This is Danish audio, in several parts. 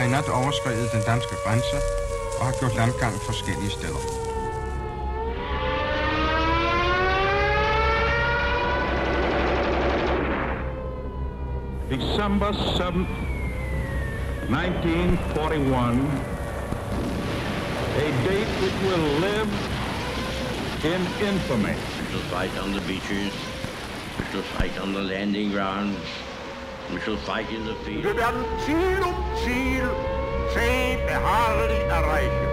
har i nat overskrevet den danske grænse og har gjort landgang forskellige steder. December 7th, 1941, a date which will live in infamy. We shall fight on the beaches. We shall fight on the landing grounds. We shall fight in the field. Wir werden Ziel um Ziel zäh beharrlich erreichen.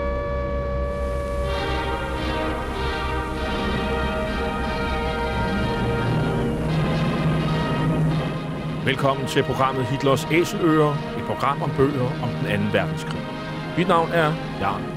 Velkommen til programmet Hitlers Æseløer, et program om bøger om den anden verdenskrig. Mit navn er Jan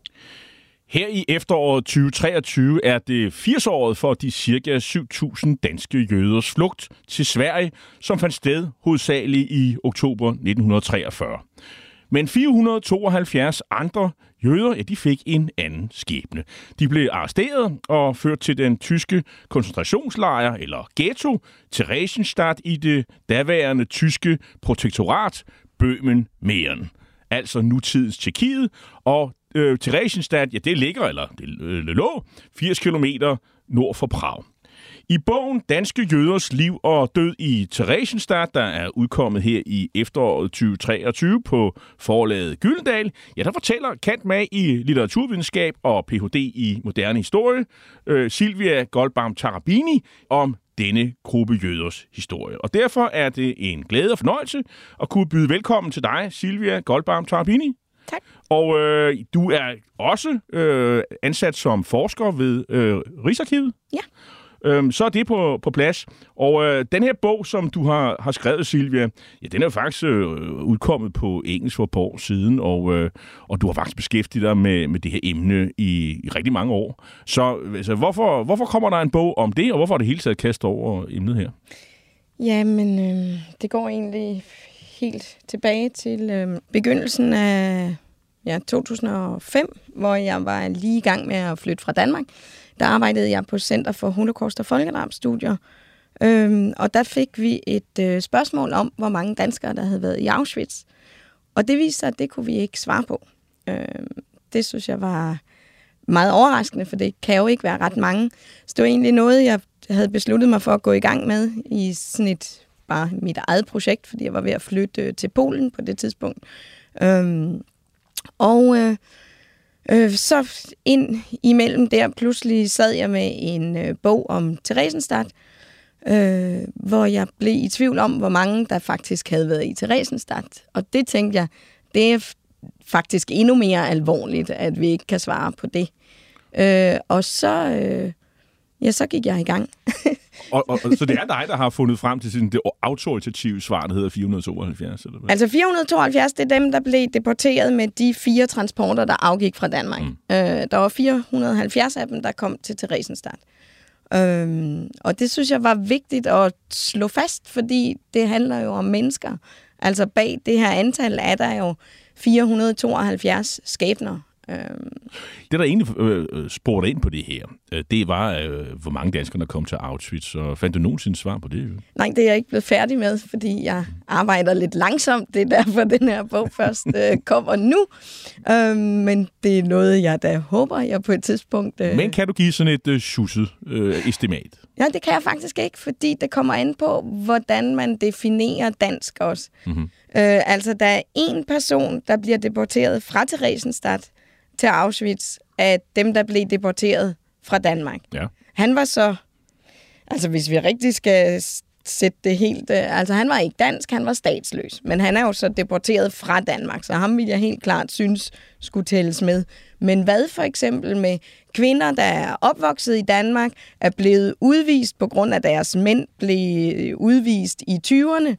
Her i efteråret 2023 er det 80-året for de cirka 7.000 danske jøders flugt til Sverige, som fandt sted hovedsageligt i oktober 1943. Men 472 andre jøder, ja, de fik en anden skæbne. De blev arresteret og ført til den tyske koncentrationslejr, eller ghetto, Theresienstadt i det daværende tyske protektorat Bøhmen-Mæren altså nutidens Tjekkiet, og øh, Theresienstadt, ja, det ligger, eller det øh, lå, 80 km nord for Prag. I bogen Danske Jøders Liv og Død i Theresienstadt, der er udkommet her i efteråret 2023 på forlaget Gyldendal, ja, der fortæller Kant med i litteraturvidenskab og Ph.D. i moderne historie, øh, Silvia Goldbaum Tarabini, om denne gruppe jøders historie. Og derfor er det en glæde og fornøjelse at kunne byde velkommen til dig, Silvia Goldbaum Tarabini. Tak. Og øh, du er også øh, ansat som forsker ved øh, Rigsarkivet. Ja. Øhm, så er det på, på plads. Og øh, den her bog, som du har, har skrevet, Silvia, ja, den er jo faktisk øh, udkommet på engelsk for et par år siden, og, øh, og du har faktisk beskæftiget dig med, med det her emne i, i rigtig mange år. Så altså, hvorfor, hvorfor kommer der en bog om det, og hvorfor er det hele taget kastet over emnet her? Jamen, øh, det går egentlig helt tilbage til øh, begyndelsen af ja, 2005, hvor jeg var lige i gang med at flytte fra Danmark. Der arbejdede jeg på Center for Holocaust og Folkedrabsstudier, øhm, og der fik vi et øh, spørgsmål om, hvor mange danskere, der havde været i Auschwitz. Og det viste sig, at det kunne vi ikke svare på. Øhm, det synes jeg var meget overraskende, for det kan jo ikke være ret mange. Så det var egentlig noget, jeg havde besluttet mig for at gå i gang med i sådan et, bare mit eget projekt, fordi jeg var ved at flytte øh, til Polen på det tidspunkt. Øhm, og øh, øh, så ind imellem der pludselig sad jeg med en øh, bog om Theresienstadt, øh, hvor jeg blev i tvivl om, hvor mange der faktisk havde været i Theresienstadt. Og det tænkte jeg, det er faktisk endnu mere alvorligt, at vi ikke kan svare på det. Øh, og så, øh, ja, så gik jeg i gang. og, og, så det er dig, der har fundet frem til sådan det autoritative svar, der hedder 472? Eller hvad? Altså 472, det er dem, der blev deporteret med de fire transporter, der afgik fra Danmark. Mm. Øh, der var 470 af dem, der kom til Theresienstadt. Øhm, og det synes jeg var vigtigt at slå fast, fordi det handler jo om mennesker. Altså bag det her antal er der jo 472 skæbner. Øhm. Det, der egentlig øh, spurgte ind på det her, øh, det var, øh, hvor mange danskere, der kom til Auschwitz. Og fandt du nogensinde svar på det? Nej, det er jeg ikke blevet færdig med, fordi jeg arbejder lidt langsomt. Det er derfor, den her bog først øh, kommer nu. Øhm, men det er noget, jeg da håber, jeg på et tidspunkt... Øh... Men kan du give sådan et øh, schusset øh, estimat? Ja, det kan jeg faktisk ikke, fordi det kommer an på, hvordan man definerer dansk også. Mm-hmm. Øh, altså, der er en person, der bliver deporteret fra Theresienstadt til Auschwitz, af dem, der blev deporteret fra Danmark. Ja. Han var så, altså hvis vi rigtig skal sætte det helt, øh, altså han var ikke dansk, han var statsløs, men han er jo så deporteret fra Danmark, så ham vil jeg helt klart synes skulle tælles med. Men hvad for eksempel med kvinder, der er opvokset i Danmark, er blevet udvist på grund af deres mænd blev udvist i 20'erne,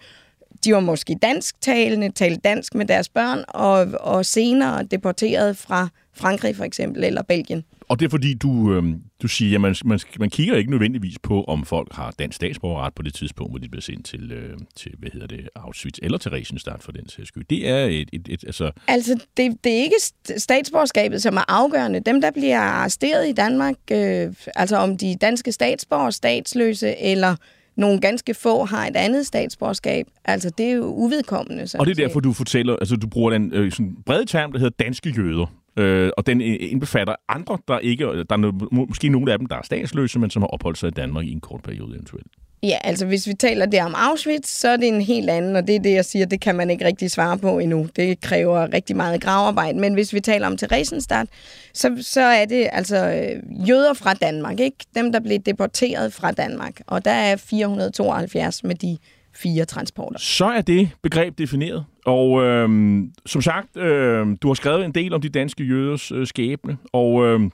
de var måske dansktalende, talte dansk med deres børn, og, og senere deporteret fra Frankrig for eksempel, eller Belgien. Og det er fordi, du, øh, du siger, at man, man, man kigger ikke nødvendigvis på, om folk har dansk statsborgerret på det tidspunkt, hvor de bliver sendt til, øh, til hvad hedder det, Auschwitz eller til Resenstadt for den sags skyld. Det er et, et, et altså, Altså, det, det er ikke st- statsborgerskabet, som er afgørende. Dem, der bliver arresteret i Danmark, øh, altså om de danske statsborgere, statsløse, eller nogle ganske få har et andet statsborgerskab, altså det er jo uvedkommende. Og det er derfor, du fortæller, altså du bruger den øh, sådan brede term, der hedder danske jøder. Øh, og den øh, indbefatter andre, der ikke, der er måske nogle af dem, der er statsløse, men som har opholdt sig i Danmark i en kort periode eventuelt. Ja, altså hvis vi taler der om Auschwitz, så er det en helt anden, og det er det, jeg siger, det kan man ikke rigtig svare på endnu. Det kræver rigtig meget gravearbejde. Men hvis vi taler om Theresienstadt, så, så er det altså øh, jøder fra Danmark, ikke? Dem, der blev deporteret fra Danmark. Og der er 472 med de fire transporter. Så er det begreb defineret. Og øhm, som sagt, øhm, du har skrevet en del om de danske jøders øh, skæbne, og Øhm,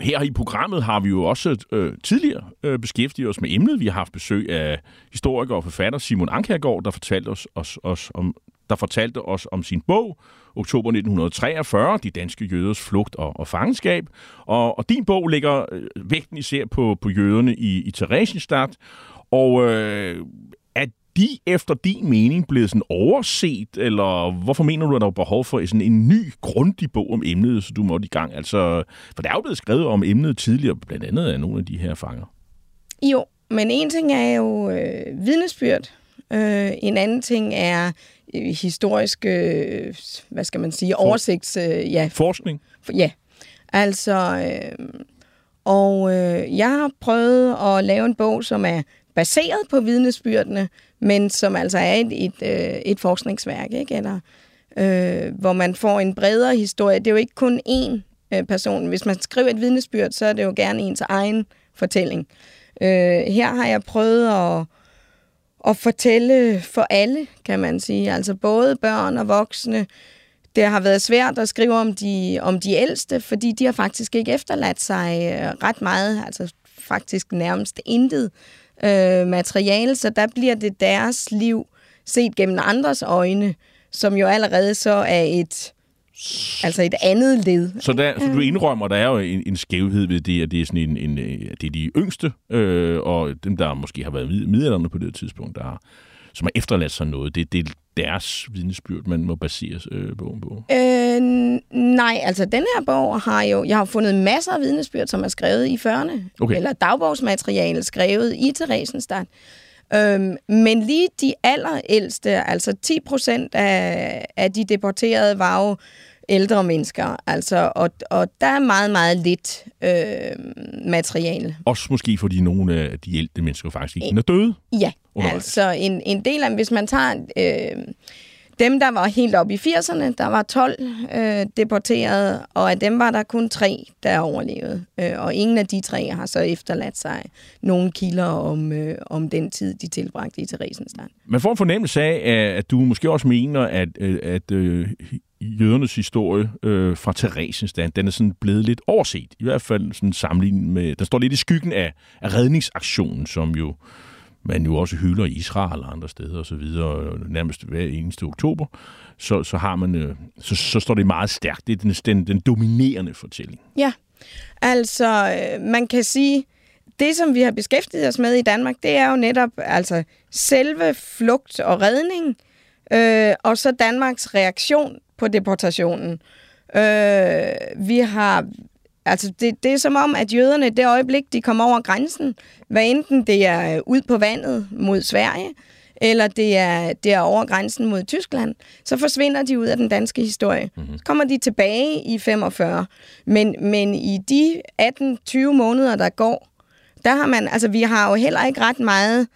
her i programmet har vi jo også øh, tidligere øh, beskæftiget os med emnet. Vi har haft besøg af historiker og forfatter Simon Ankergaard, der fortalte os, os, os om der fortalte os om sin bog, oktober 1943, De danske jøders flugt og, og fangenskab. Og, og din bog ligger øh, vægten især på, på jøderne i, i Theresienstadt. Og øh, de efter din mening blevet sådan overset, eller hvorfor mener du, at der er behov for sådan en ny, grundig bog om emnet, så du måtte i gang? Altså, for der er jo blevet skrevet om emnet tidligere, blandt andet af nogle af de her fanger. Jo, men en ting er jo øh, vidnesbyrd. Øh, en anden ting er øh, historisk, øh, hvad skal man sige, oversigts... Øh, ja, Forskning. Ja, altså, øh, og øh, jeg har prøvet at lave en bog, som er baseret på vidnesbyrdene, men som altså er et, et, øh, et forskningsværk, ikke? Eller, øh, hvor man får en bredere historie. Det er jo ikke kun én øh, person. Hvis man skriver et vidnesbyrd, så er det jo gerne ens egen fortælling. Øh, her har jeg prøvet at, at fortælle for alle, kan man sige. Altså både børn og voksne, det har været svært at skrive om de, om de ældste, fordi de har faktisk ikke efterladt sig øh, ret meget, altså faktisk nærmest intet øh, materiale, så der bliver det deres liv set gennem andres øjne, som jo allerede så er et, altså et andet led. Så, der, så du indrømmer, der er jo en, en skævhed ved det, at det er, sådan en, en, øh, det er de yngste, øh, og dem, der måske har været mid- midaldrende på det tidspunkt, der har, som har efterladt sig noget. Det, det er deres vidnesbyrd, man må basere øh, bogen på. Øh, nej, altså den her bog har jo, jeg har fundet masser af vidnesbyrd, som er skrevet i 40'erne, Okay. eller dagbogsmateriale skrevet i Theresienstadt. Øhm, men lige de allerældste, altså 10 procent af, af de deporterede, var jo ældre mennesker, altså, og, og der er meget, meget lidt øh, materiale. Også måske fordi nogle af de ældre mennesker faktisk ikke er døde. Ja, Undervejs. altså en, en del af, hvis man tager øh, dem, der var helt oppe i 80'erne, der var 12 øh, deporterede, og af dem var der kun tre, der overlevede. Øh, og ingen af de tre har så efterladt sig nogle kilder om, øh, om den tid, de tilbragte i Theresienstadt. Man får en fornemmelse af, at- at du måske også mener, at, øh, at øh, jødernes historie øh, fra Theresienstadt, den er sådan blevet lidt overset. I hvert fald sådan sammenlignet med, der står lidt i skyggen af, af redningsaktionen, som jo man jo også hylder i Israel og andre steder osv., øh, nærmest hver eneste oktober, så, så, har man, øh, så, så står det meget stærkt. Det er den, den, den dominerende fortælling. Ja, altså øh, man kan sige, det som vi har beskæftiget os med i Danmark, det er jo netop altså selve flugt og redning, øh, og så Danmarks reaktion på deportationen. Øh, vi har Altså, det, det er som om, at jøderne det øjeblik, de kommer over grænsen, hvad enten det er øh, ud på vandet mod Sverige, eller det er, det er over grænsen mod Tyskland, så forsvinder de ud af den danske historie. Mm-hmm. Så kommer de tilbage i 45. Men, men i de 18-20 måneder, der går, der har man, altså vi har jo heller ikke ret meget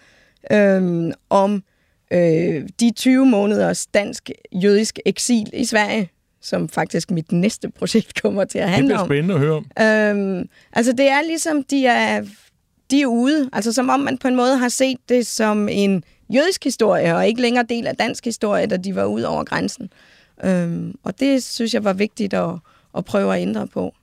øhm, om øh, de 20 måneders dansk-jødisk eksil i Sverige, som faktisk mit næste projekt kommer til at Det handle bliver om. spændende at høre om. Øhm, altså det er ligesom, de er, de er ude. Altså som om man på en måde har set det som en jødisk historie, og ikke længere del af dansk historie, da de var ud over grænsen. Øhm, og det synes jeg var vigtigt at, at prøve at ændre på.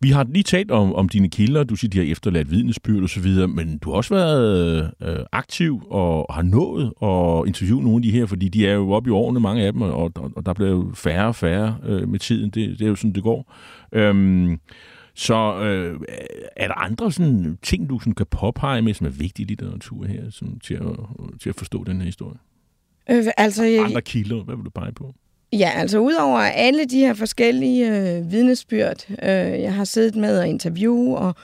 Vi har lige talt om, om dine kilder. Du siger, de har efterladt vidnesbyrd og så videre, men du har også været øh, aktiv og har nået at interviewe nogle af de her, fordi de er jo oppe i årene, mange af dem, og, og, og der bliver jo færre og færre øh, med tiden. Det, det er jo sådan, det går. Øhm, så øh, er der andre sådan, ting, du sådan, kan påpege med, som er vigtige i litteratur her, sådan, til, at, til at forstå den her historie? Øh, altså, jeg, Andre kilder, hvad vil du pege på? Ja, altså udover alle de her forskellige øh, vidnesbyrd, øh, jeg har siddet med og interviewe, og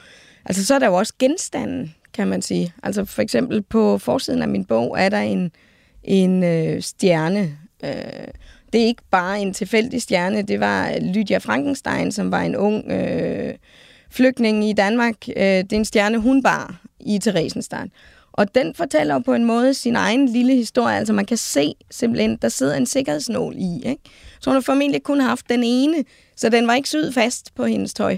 altså så er der jo også genstanden, kan man sige. Altså for eksempel på forsiden af min bog er der en, en øh, stjerne. Øh, det er ikke bare en tilfældig stjerne, det var Lydia Frankenstein, som var en ung øh, flygtning i Danmark. Øh, det er en stjerne, hun bar i Theresienstadt. Og den fortæller jo på en måde sin egen lille historie. Altså man kan se simpelthen, der sidder en sikkerhedsnål i. Ikke? Så hun har formentlig kun haft den ene, så den var ikke syet fast på hendes tøj.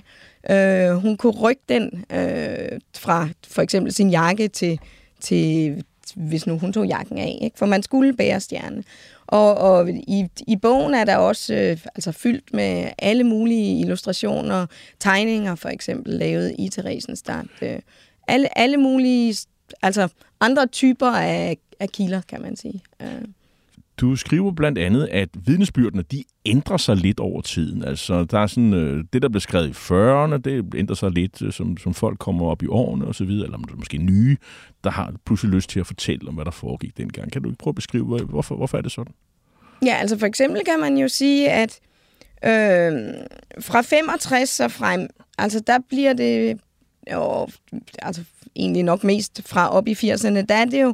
Øh, hun kunne rykke den øh, fra for eksempel sin jakke til, til, hvis nu hun tog jakken af. Ikke? For man skulle bære stjerne. Og, og i, i bogen er der også øh, altså fyldt med alle mulige illustrationer, tegninger for eksempel, lavet i Theresienstadt. Øh, alle, alle mulige altså andre typer af, af kilder, kan man sige. Øh. Du skriver blandt andet, at vidnesbyrdene, de ændrer sig lidt over tiden. Altså, der er sådan, øh, det, der blev skrevet i 40'erne, det ændrer sig lidt, øh, som, som folk kommer op i årene og så videre, eller måske nye, der har pludselig lyst til at fortælle om, hvad der foregik dengang. Kan du ikke prøve at beskrive, hvorfor, hvorfor er det sådan? Ja, altså for eksempel kan man jo sige, at øh, fra 65 og frem, altså der bliver det jo, altså egentlig nok mest fra op i 80'erne, der er det jo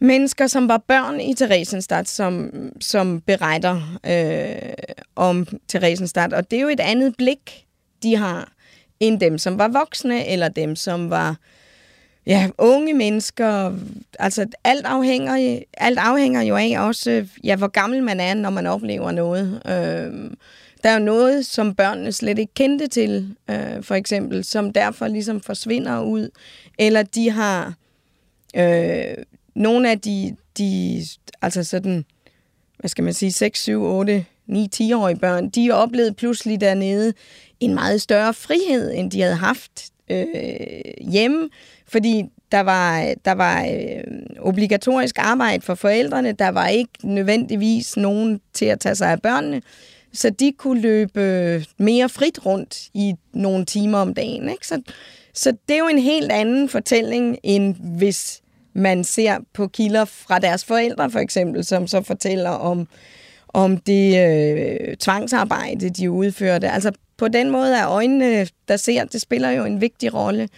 mennesker, som var børn i Theresienstadt, som, som beretter øh, om Theresienstadt. Og det er jo et andet blik, de har, end dem, som var voksne, eller dem, som var ja, unge mennesker. Altså, alt afhænger, alt afhænger jo af også, ja, hvor gammel man er, når man oplever noget. Øh, der er jo noget, som børnene slet ikke kendte til, øh, for eksempel, som derfor ligesom forsvinder ud. Eller de har øh, nogle af de, de, altså sådan, hvad skal man sige, 6, 7, 8, 9, 10-årige børn, de oplevede pludselig dernede en meget større frihed, end de havde haft øh, hjemme, fordi der var, der var øh, obligatorisk arbejde for forældrene, der var ikke nødvendigvis nogen til at tage sig af børnene, så de kunne løbe mere frit rundt i nogle timer om dagen. Ikke? Så, så det er jo en helt anden fortælling, end hvis man ser på kilder fra deres forældre, for eksempel, som så fortæller om, om det øh, tvangsarbejde, de udførte. Altså på den måde er øjnene, der ser, det spiller jo en vigtig rolle.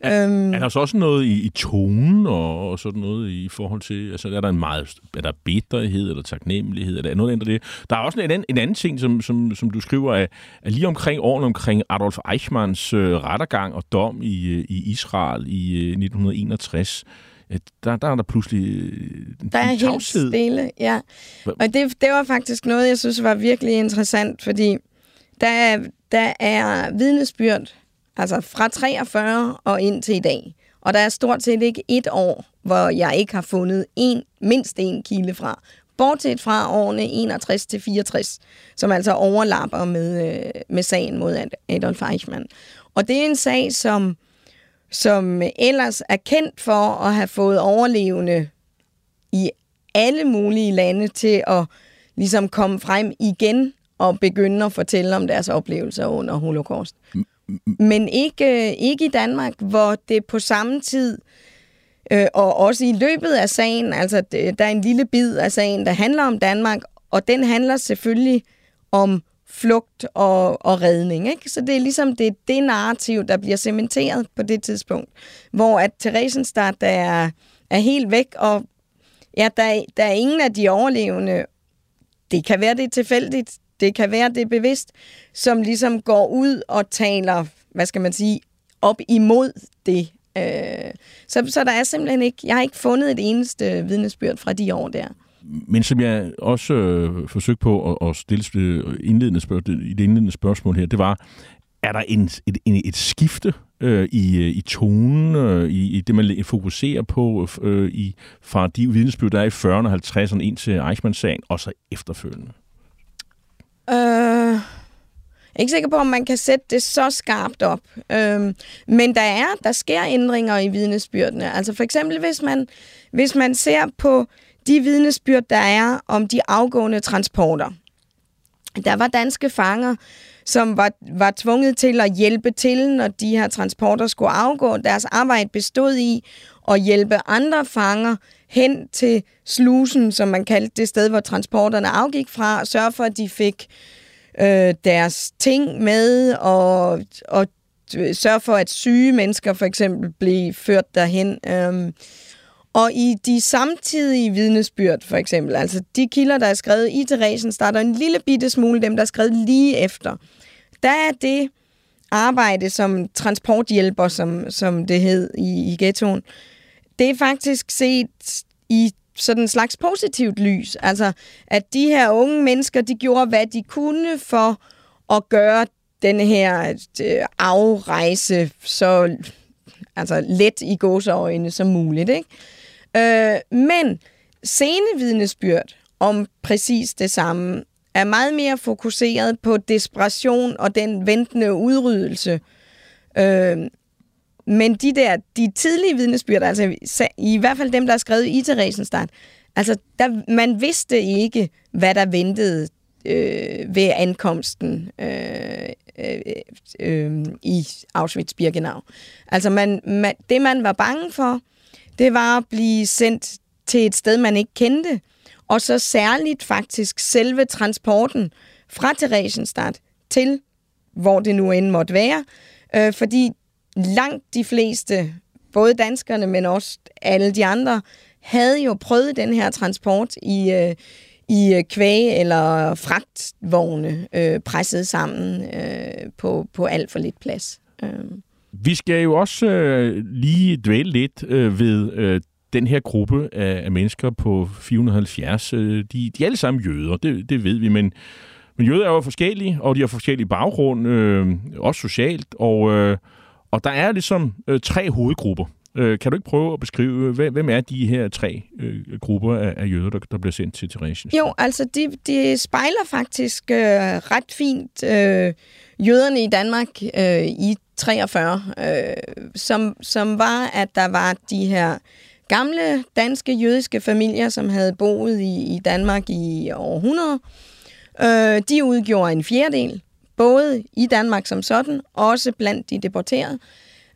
Er, øhm, er der så også noget i, i tonen og, og sådan noget i forhold til, altså er der en meget, er der bitterhed eller taknemmelighed, eller noget andet det? Der er også en anden, en anden ting, som, som, som du skriver, er, er lige omkring årene omkring Adolf Eichmanns øh, rettergang og dom i, øh, i Israel i øh, 1961 der, der er der pludselig en Der er helt tavshed. stille, ja. Og det, det var faktisk noget, jeg synes var virkelig interessant, fordi der er, der er vidnesbyrd altså fra 43 og ind til i dag. Og der er stort set ikke et år, hvor jeg ikke har fundet en, mindst en kilde fra. Bortset fra årene 61 til 64, som altså overlapper med, øh, med sagen mod Adolf Eichmann. Og det er en sag, som som ellers er kendt for at have fået overlevende i alle mulige lande til at ligesom komme frem igen og begynde at fortælle om deres oplevelser under holocaust. Men ikke, ikke i Danmark, hvor det på samme tid, øh, og også i løbet af sagen, altså der er en lille bid af sagen, der handler om Danmark, og den handler selvfølgelig om flugt og, og redning. Ikke? Så det er ligesom det, det narrativ, der bliver cementeret på det tidspunkt, hvor at Theresienstadt er, er helt væk, og ja, der, der er ingen af de overlevende, det kan være det er tilfældigt, det kan være det er bevidst, som ligesom går ud og taler, hvad skal man sige, op imod det. Øh, så, så der er simpelthen ikke, jeg har ikke fundet et eneste vidnesbyrd fra de år der. men som jeg også øh, forsøgte på at, at stille indledende spørgsmål, i det indledende spørgsmål her, det var, er der en, et, en, et skifte øh, i, øh, i tonen, øh, i, i det, man fokuserer på øh, i, fra de vidnesbyrd, der er i 40'erne og 50'erne ind til Eichmann-sagen, og så efterfølgende? Øh, jeg er ikke sikker på, om man kan sætte det så skarpt op. Øh, men der er, der sker ændringer i vidnesbyrdene. Altså for eksempel, hvis man, hvis man ser på de vidnesbyrd, der er om de afgående transporter. Der var danske fanger, som var, var tvunget til at hjælpe til, når de her transporter skulle afgå. Deres arbejde bestod i at hjælpe andre fanger hen til slusen, som man kaldte det sted, hvor transporterne afgik fra, og sørge for, at de fik øh, deres ting med, og, og øh, sørge for, at syge mennesker for eksempel blev ført derhen. Øh, og i de samtidige vidnesbyrd, for eksempel, altså de kilder, der er skrevet i Theresien, starter en lille bitte smule dem, der er skrevet lige efter. Der er det arbejde som transporthjælper, som, som det hed i, i ghettoen, det er faktisk set i sådan en slags positivt lys. Altså, at de her unge mennesker, de gjorde, hvad de kunne for at gøre den her øh, afrejse så altså, let i gåseøjne som muligt. Ikke? Øh, men scenevidnesbyrd om præcis det samme er meget mere fokuseret på desperation og den ventende udryddelse. Øh, men de der, de tidlige vidnesbyrd, altså i hvert fald dem, der er skrevet i Theresenstadt, altså der, man vidste ikke, hvad der ventede øh, ved ankomsten øh, øh, øh, i Auschwitz-Birkenau. Altså man, man, det, man var bange for, det var at blive sendt til et sted, man ikke kendte, og så særligt faktisk selve transporten fra Theresienstadt til, hvor det nu end måtte være, øh, fordi langt de fleste, både danskerne, men også alle de andre, havde jo prøvet den her transport i, øh, i øh, kvæg- eller fragtvogne øh, presset sammen øh, på, på alt for lidt plads. Øh. Vi skal jo også øh, lige dvæle lidt øh, ved øh, den her gruppe af, af mennesker på 470. Øh, de, de er alle sammen jøder, det, det ved vi, men, men jøder er jo forskellige, og de har forskellige baggrund, øh, også socialt, og, øh, og der er ligesom øh, tre hovedgrupper. Øh, kan du ikke prøve at beskrive, øh, hvem er de her tre øh, grupper af, af jøder, der, der bliver sendt til Theresienstadt? Jo, altså de, de spejler faktisk øh, ret fint øh, jøderne i Danmark øh, i 43, øh, som, som var, at der var de her gamle danske jødiske familier, som havde boet i, i Danmark i århundreder. Øh, de udgjorde en fjerdedel, både i Danmark som sådan, også blandt de deporterede.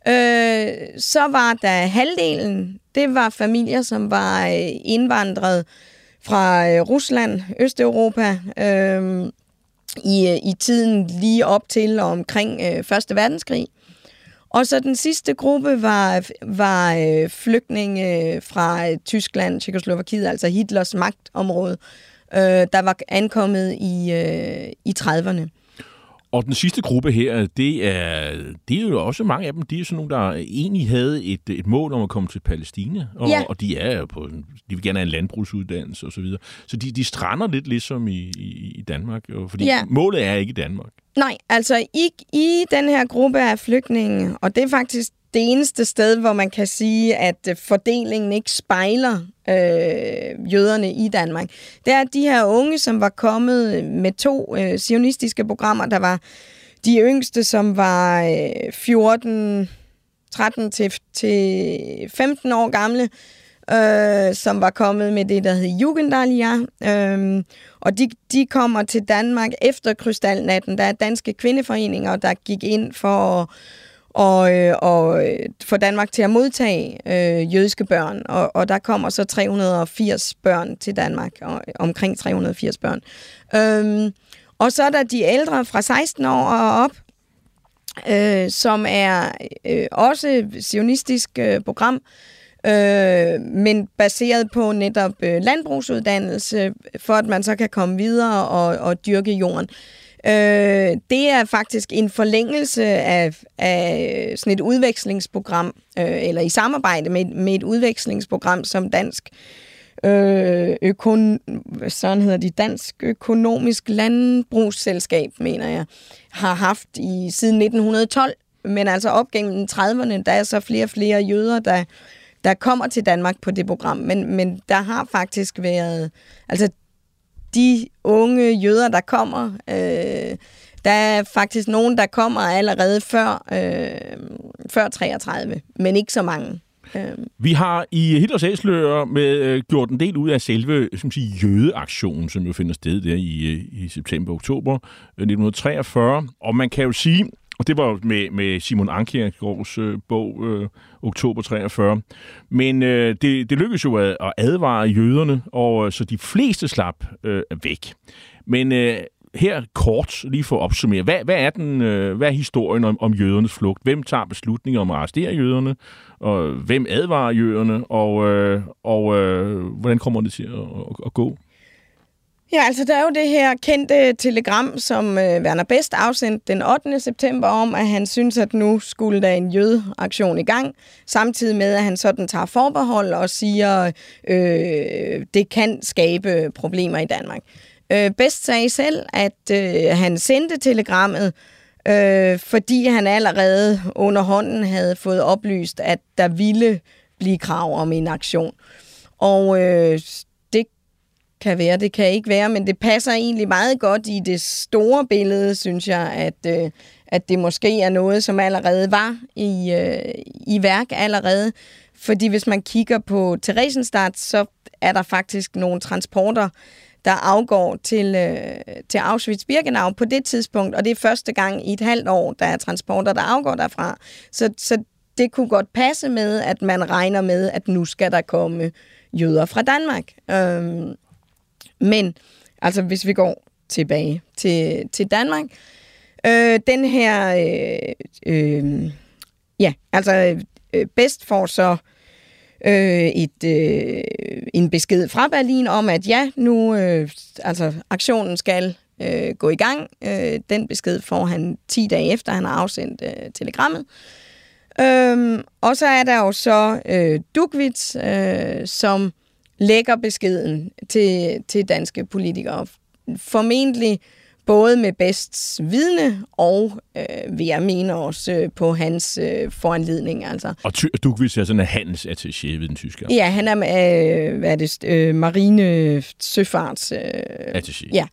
Øh, så var der halvdelen, det var familier, som var øh, indvandret fra øh, Rusland, Østeuropa, øh, i, øh, i tiden lige op til og omkring øh, Første Verdenskrig. Og så den sidste gruppe var, var øh, flygtninge fra Tyskland, Tjekoslovakiet, altså Hitlers magtområde, øh, der var ankommet i, øh, i 30'erne. Og den sidste gruppe her, det er, det er jo også mange af dem, de er sådan nogle, der egentlig havde et, et mål om at komme til Palæstina, og, ja. og de er på, de vil gerne have en landbrugsuddannelse osv. Så, videre. så de, de strander lidt ligesom i, i, i Danmark, fordi ja. målet er ikke Danmark. Nej, altså i, i den her gruppe af flygtninge, og det er faktisk det eneste sted, hvor man kan sige, at øh, fordelingen ikke spejler øh, jøderne i Danmark. Det er de her unge, som var kommet øh, med to øh, sionistiske programmer. Der var de yngste, som var øh, 14, 13 til, til 15 år gamle, øh, som var kommet med det, der hed Jugendalia. Øh, og de, de kommer til Danmark efter Krystalnatten. Der er danske kvindeforeninger, der gik ind for at og, øh, og øh, for Danmark til at modtage øh, jødiske børn. Og, og der kommer så 380 børn til Danmark, og, omkring 380 børn. Øhm, og så er der de ældre fra 16 år og op, øh, som er øh, også sionistisk øh, program, øh, men baseret på netop øh, landbrugsuddannelse, for at man så kan komme videre og, og dyrke jorden. Øh, Øh, det er faktisk en forlængelse af, af sådan et udvekslingsprogram, øh, eller i samarbejde med, med et udvekslingsprogram, som Dansk øh, økon, sådan hedder de, Dansk Økonomisk Landbrugsselskab, mener jeg, har haft i siden 1912. Men altså op gennem 30'erne, der er så flere og flere jøder, der, der kommer til Danmark på det program. Men, men der har faktisk været, altså de unge jøder, der kommer, øh, der er faktisk nogen, der kommer allerede før, øh, før 33, men ikke så mange. Øh. Vi har i Hitlers Æsler med øh, gjort en del ud af selve øh, som siger, jødeaktionen, som jo finder sted der i, øh, i september-oktober 1943. Og man kan jo sige, og det var med, med Simon Ankergaards øh, bog, øh, Oktober 43. Men øh, det, det lykkedes jo at, at advare jøderne, og øh, så de fleste slap øh, væk. Men øh, her kort lige for at opsummere. Hvad, hvad, er, den, øh, hvad er historien om, om jødernes flugt? Hvem tager beslutninger om at arrestere jøderne? Og hvem advarer jøderne? Og, øh, og øh, hvordan kommer det til at, at, at gå? Ja, altså der er jo det her kendte telegram, som øh, Werner Best afsendte den 8. september om, at han synes, at nu skulle der en jødeaktion i gang, samtidig med, at han sådan tager forbehold og siger, øh, det kan skabe problemer i Danmark. Øh, Best sagde selv, at øh, han sendte telegrammet, øh, fordi han allerede under hånden havde fået oplyst, at der ville blive krav om en aktion. Og øh, kan være, det kan ikke være, men det passer egentlig meget godt i det store billede, synes jeg, at, øh, at det måske er noget, som allerede var i, øh, i værk allerede. Fordi hvis man kigger på Theresienstadt, så er der faktisk nogle transporter, der afgår til, øh, til Auschwitz-Birkenau på det tidspunkt, og det er første gang i et halvt år, der er transporter, der afgår derfra. Så, så det kunne godt passe med, at man regner med, at nu skal der komme jøder fra Danmark. Øhm, men altså, hvis vi går tilbage til, til Danmark, øh, den her, øh, øh, ja, altså øh, bedst får så øh, et, øh, en besked fra Berlin om, at ja, nu øh, altså aktionen skal øh, gå i gang. Øh, den besked får han 10 dage efter, han har afsendt øh, telegrammet. Øhm, og så er der jo så øh, Dugwitz, øh, som lægger beskeden til, til danske politikere. Formentlig både med bedst vidne og, øh, vil jeg mene, også øh, på hans øh, foranledning. Altså. Og ty- Dugwitz er sådan en handelsattaché ved den tyske Ja, han er øh, hvad er det, øh, marine søfarts... Øh, attaché. Ja,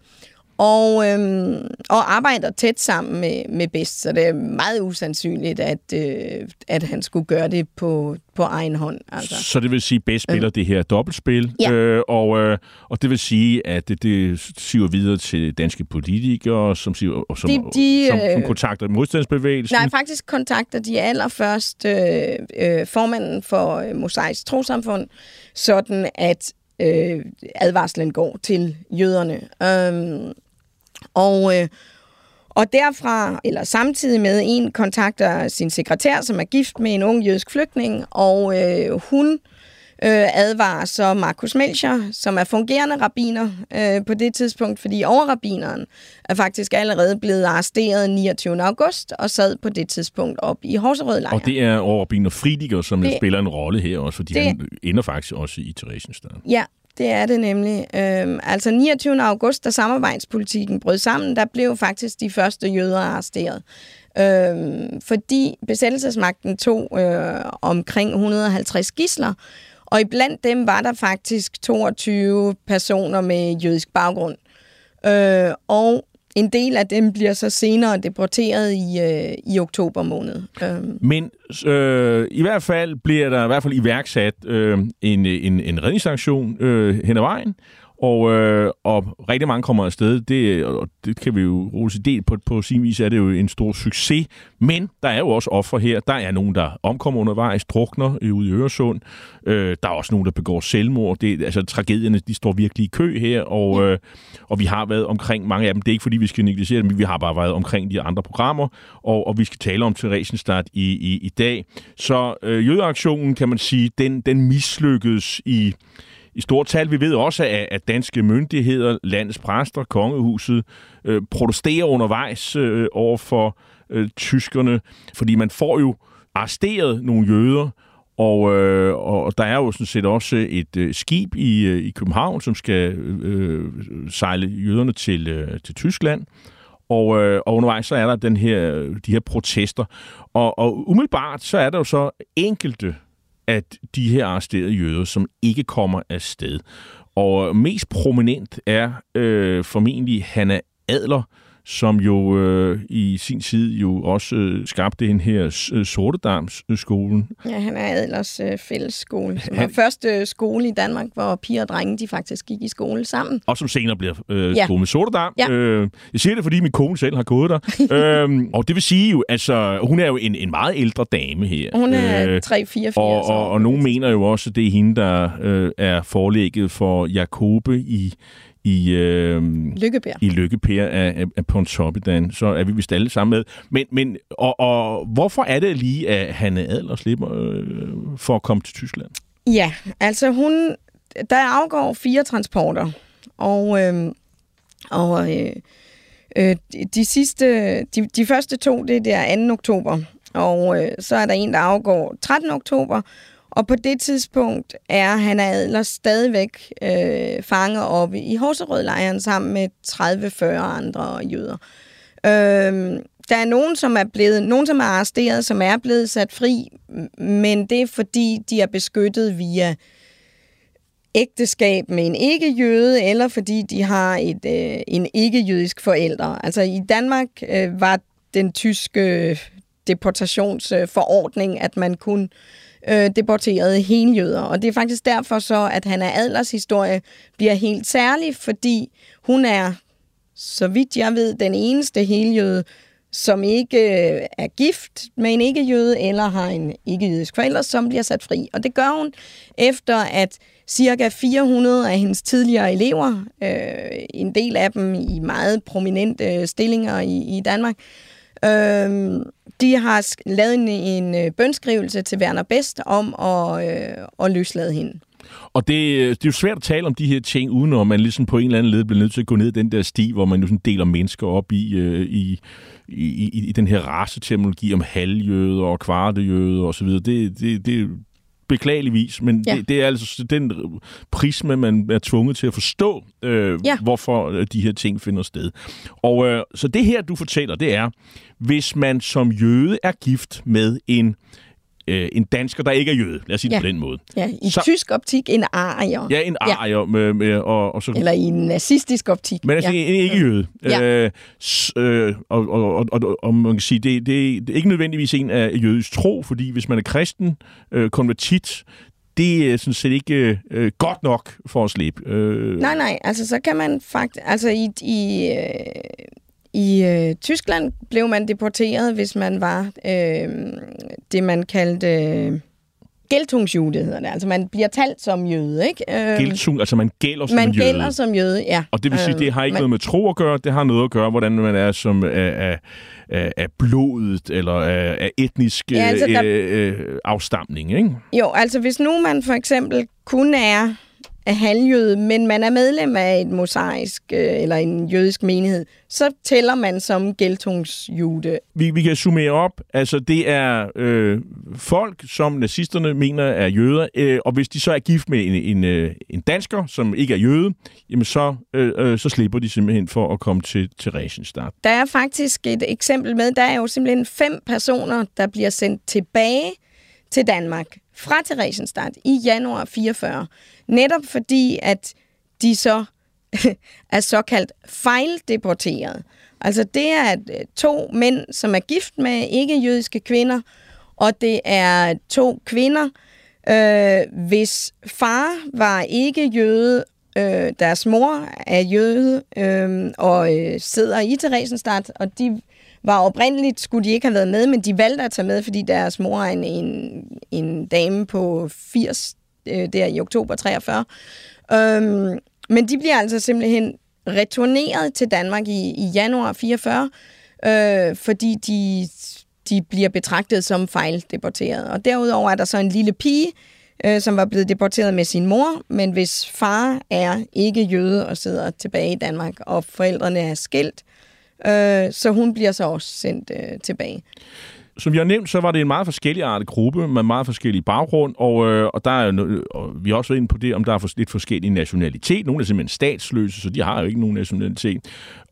og, øhm, og arbejder tæt sammen med, med Best, så det er meget usandsynligt, at, øh, at han skulle gøre det på, på egen hånd. Altså. Så det vil sige, at Best spiller øh. det her dobbeltspil, ja. øh, og, øh, og det vil sige, at det, det siver videre til danske politikere, som, siger, som, de, de, som, som kontakter modstandsbevægelsen. Nej, faktisk kontakter de allerførst øh, øh, formanden for øh, Mosaisk Trosamfund, sådan at øh, advarslen går til jøderne. Øhm, og, øh, og derfra, eller samtidig med, en kontakter sin sekretær, som er gift med en ung jødisk flygtning, og øh, hun øh, advarer så Markus Melcher, som er fungerende rabiner øh, på det tidspunkt, fordi overrabineren er faktisk allerede blevet arresteret 29. august og sad på det tidspunkt op i Horserød Og det er overrabiner Fridiger, som det, spiller en rolle her også, fordi det, han ender faktisk også i Theresienstadt. Ja, det er det nemlig. Øhm, altså 29. august, da samarbejdspolitikken brød sammen, der blev faktisk de første jøder arresteret. Øhm, fordi besættelsesmagten tog øh, omkring 150 gisler, og iblandt dem var der faktisk 22 personer med jødisk baggrund. Øh, og en del af dem bliver så senere deporteret i, øh, i oktober måned. Øh. Men øh, i hvert fald bliver der i hvert fald iværksat øh, en, en, en redningsaktion øh, hen ad vejen, og, øh, og rigtig mange kommer afsted. Det, og det kan vi jo roligt sige. På, på sin vis er det jo en stor succes. Men der er jo også offer her. Der er nogen, der omkommer undervejs, drukner ude i Øresund. Øh, der er også nogen, der begår selvmord. Det, altså, tragedierne de står virkelig i kø her, og, øh, og vi har været omkring mange af dem. Det er ikke, fordi vi skal negligere dem, vi har bare været omkring de andre programmer, og, og vi skal tale om Theresienstadt i, i, i dag. Så øh, jødeaktionen, kan man sige, den, den mislykkedes i i stort tal. Vi ved også, at, at danske myndigheder, landets præster, kongehuset, øh, protesterer undervejs øh, over for øh, tyskerne, fordi man får jo arresteret nogle jøder, Og, øh, og der er jo sådan set også et øh, skib i, øh, i København, som skal øh, sejle jøderne til, øh, til Tyskland. Og, øh, og undervejs så er der den her, de her protester. Og, og umiddelbart så er der jo så enkelte at de her arresterede jøder, som ikke kommer afsted. Og mest prominent er øh, formentlig Hanna Adler, som jo øh, i sin tid jo også øh, skabte den her øh, Sortedamsskolen. Ja, han er Adlers øh, fællesskole, som han... var første skole i Danmark, hvor piger og drenge de faktisk gik i skole sammen. Og som senere bliver øh, Ja. skole med Sortedam. Ja. Øh, jeg siger det, fordi min kone selv har gået der. øhm, og det vil sige jo, altså, hun er jo en, en meget ældre dame her. Hun er Øh, 3-84 og, år. og, og nogen mener jo også, at det er hende, der øh, er forlægget for Jakobe i, i, øh, Lykkebær. i Lykkepær af, af, af Pontoppidan. Så er vi vist alle sammen med. Men, men og, og hvorfor er det lige, at Hanne Adler slipper øh, for at komme til Tyskland? Ja, altså hun, der afgår fire transporter, og, øh, og øh, øh, de- de sidste, de, de første to, det er der 2. oktober, og øh, så er der en, der afgår 13. oktober, og på det tidspunkt er han Adler stadigvæk øh, fanget oppe i Horserød-lejren sammen med 30-40 andre jøder. Øh, der er nogen, som er blevet, nogen, som er arresteret, som er blevet sat fri, men det er fordi, de er beskyttet via ægteskab med en ikke-jøde, eller fordi de har et, øh, en ikke-jødisk forælder. Altså i Danmark øh, var den tyske øh, deportationsforordning, at man kun øh, Øh, deporterede heljøder. Og det er faktisk derfor så, at han Adlers historie bliver helt særlig, fordi hun er, så vidt jeg ved, den eneste heljøde, som ikke øh, er gift med en ikke-jøde eller har en ikke-jødisk forælder, som bliver sat fri. Og det gør hun efter, at cirka 400 af hendes tidligere elever, øh, en del af dem i meget prominente stillinger i, i Danmark, øh, de har lavet en, en øh, bønskrivelse til Werner Best om at, øh, at løslade hende. Og det, øh, det er jo svært at tale om de her ting, uden at man ligesom på en eller anden led bliver nødt til at gå ned i den der sti, hvor man jo sådan deler mennesker op i, øh, i, i, i, i den her raceterminologi om halvjøder og kvartejøder osv. Det, det, det beklageligvis, men Ja. det, det er altså den prisme, man er tvunget til at forstå, øh, Ja. ja. hvorfor øh, de her ting finder sted. Og øh, så det her, du fortæller, det er, hvis man som jøde er gift med en øh, en dansker, der ikke er jøde. Lad os sige det Ja. på den måde. Ja, I så... Tysk optik en arier. Ja, en Ja. arier med, med, og, og så Eller i en nazistisk optik. men altså ja. ja. en ikke-jøde. Ja. Øh, s- øh, og, og, og, og, og man kan sige, det, det, det er ikke nødvendigvis en af jødisk tro, fordi hvis man er kristen, øh, konvertit, det er sådan set ikke øh, godt nok for at slippe. Øh, Nej, nej, altså så kan man faktisk... Altså i, i, øh, i øh, Tyskland blev man deporteret, hvis man var øh, det, man kaldte... Øh, Geltungsjude hedder det. Altså man bliver talt som jøde, ikke? Øh, Geltung, altså man gælder som man jøde. gælder som jøde, ja. Og det vil sige, Øh, det har ikke man- noget med tro at gøre, det har noget at gøre, hvordan man er som af, af, af, af blodet, eller af, af etnisk Ja, altså, altså, der- øh, øh, afstamning, ikke? Jo, altså hvis nu man for eksempel kun er af halvjøde, men man er medlem af et mosaisk øh, eller en jødisk menighed, så tæller man som geltungsjude. vi, vi kan summere op. Altså, det er øh, folk, som nazisterne mener er jøder, øh, og hvis de så er gift med en, en, øh, en dansker, som ikke er jøde, jamen så, øh, øh, så slipper de simpelthen for at komme til, til Regenstadt. Der er faktisk et eksempel med, der er jo simpelthen fem personer, der bliver sendt tilbage til Danmark fra Theresienstadt i januar 44. Netop fordi, at de så er såkaldt fejldeporteret. Altså det er at øh, to mænd, som er gift med ikke-jødiske kvinder, og det er to kvinder, øh, hvis far var ikke jøde, øh, deres mor er jøde, øh, og øh, sidder i Theresienstadt, og de var oprindeligt, skulle de ikke have været med, men de valgte at tage med, fordi deres mor er en, en, en dame på 80, øh, der i oktober 43. Øhm, men de bliver altså simpelthen returneret til Danmark i, i januar 44, øh, fordi de, de bliver betragtet som fejldeporteret. Og derudover er der så en lille pige, øh, som var blevet deporteret med sin mor, men hvis far er ikke jøde og sidder tilbage i Danmark, og forældrene er skilt, øh, så hun bliver så også sendt øh, tilbage. Som vi har nævnt, så var det en meget forskellig artet gruppe med meget forskellig baggrund, og, øh, og der er jo, og vi har også været inde på det, om der er for, lidt forskellig nationalitet. Nogle er simpelthen statsløse, så de har jo ikke nogen nationalitet.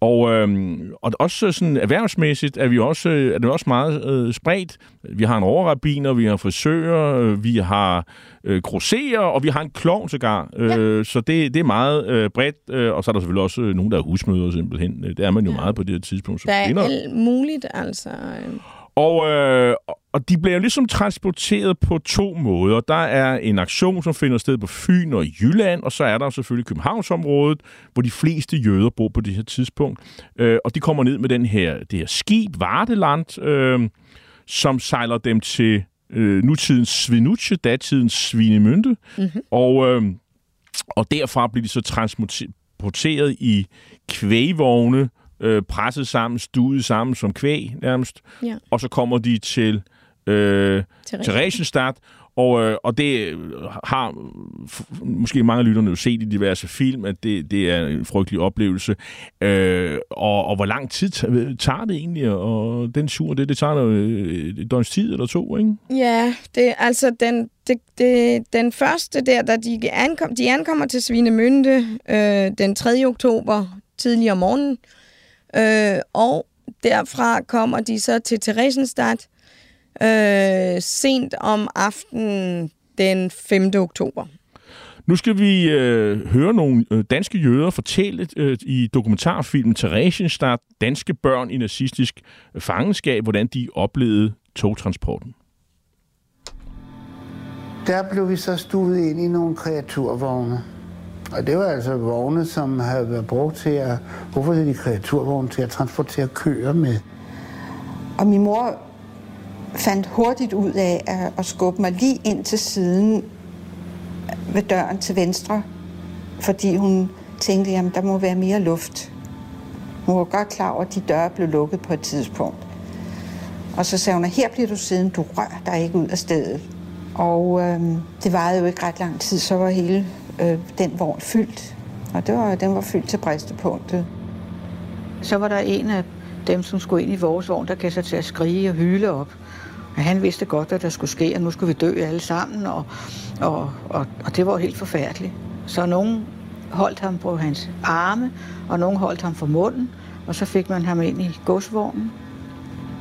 Og, øh, og også sådan erhvervsmæssigt er vi også, øh, er det også meget øh, spredt. Vi har en overrabiner, vi har frisører, øh, vi har øh, grosserer, og vi har en klovn sågar. Øh, ja. Så det, det er meget øh, bredt, øh, og så er der selvfølgelig også øh, nogen, der er husmøder simpelthen. Det er man jo ja. meget på det her tidspunkt. Som Der er kvinder. alt muligt, altså. Og, øh, og de bliver jo ligesom transporteret på to måder. Der er en aktion, som finder sted på Fyn og Jylland, og så er der selvfølgelig Københavnsområdet, hvor de fleste jøder bor på det her tidspunkt. Øh, og de kommer ned med den her, det her skib, Varteland, øh, som sejler dem til øh, nutidens Svinuce, datidens Svinemünde. Mm-hmm. Og, øh, og derfra bliver de så transporteret i kvægvogne, øh, presset sammen, stuet sammen som kvæg nærmest. Ja. Og så kommer de til øh, Theresienstadt, og, øh, og det øh, har måske mange af lytterne jo set i diverse film, at det, det er en frygtelig oplevelse. Øh, og, og hvor lang tid t- tager det egentlig, og den tur, det, det tager jo øh, et døgns tid eller to, ikke? Ja, det altså den, det, det, den første der, da de, ankom, de ankommer til Svinemünde øh, den 3. oktober tidlig om morgenen, øh, og derfra kommer de så til Theresienstadt øh, sent om aftenen den 5. oktober. Nu skal vi øh, høre nogle øh, danske jøder fortælle øh, i dokumentarfilmen Theresienstadt, danske børn i nazistisk fangenskab, hvordan de oplevede togtransporten. Der blev vi så stuet ind i nogle kreaturvogne. Og det var altså vogne, som havde været brugt til at... Hvorfor er de kreaturvogne til at transportere køer med? Og min mor fandt hurtigt ud af at, at skubbe mig lige ind til siden ved døren til venstre, fordi hun tænkte, at der må være mere luft. Hun var godt klar over, at de døre blev lukket på et tidspunkt. Og så sagde hun, at her bliver du siden, du rør dig ikke ud af stedet. Og øh, det varede jo ikke ret lang tid, så var hele øh, den vogn fyldt. Og det var, den var fyldt til bristepunktet. Så var der en af dem, som skulle ind i vores vogn, der gav sig til at skrige og hyle op. Og han vidste godt, hvad der skulle ske, og nu skulle vi dø alle sammen, og, og, og, og det var helt forfærdeligt. Så nogen holdt ham på hans arme, og nogen holdt ham for munden, og så fik man ham ind i godsvognen.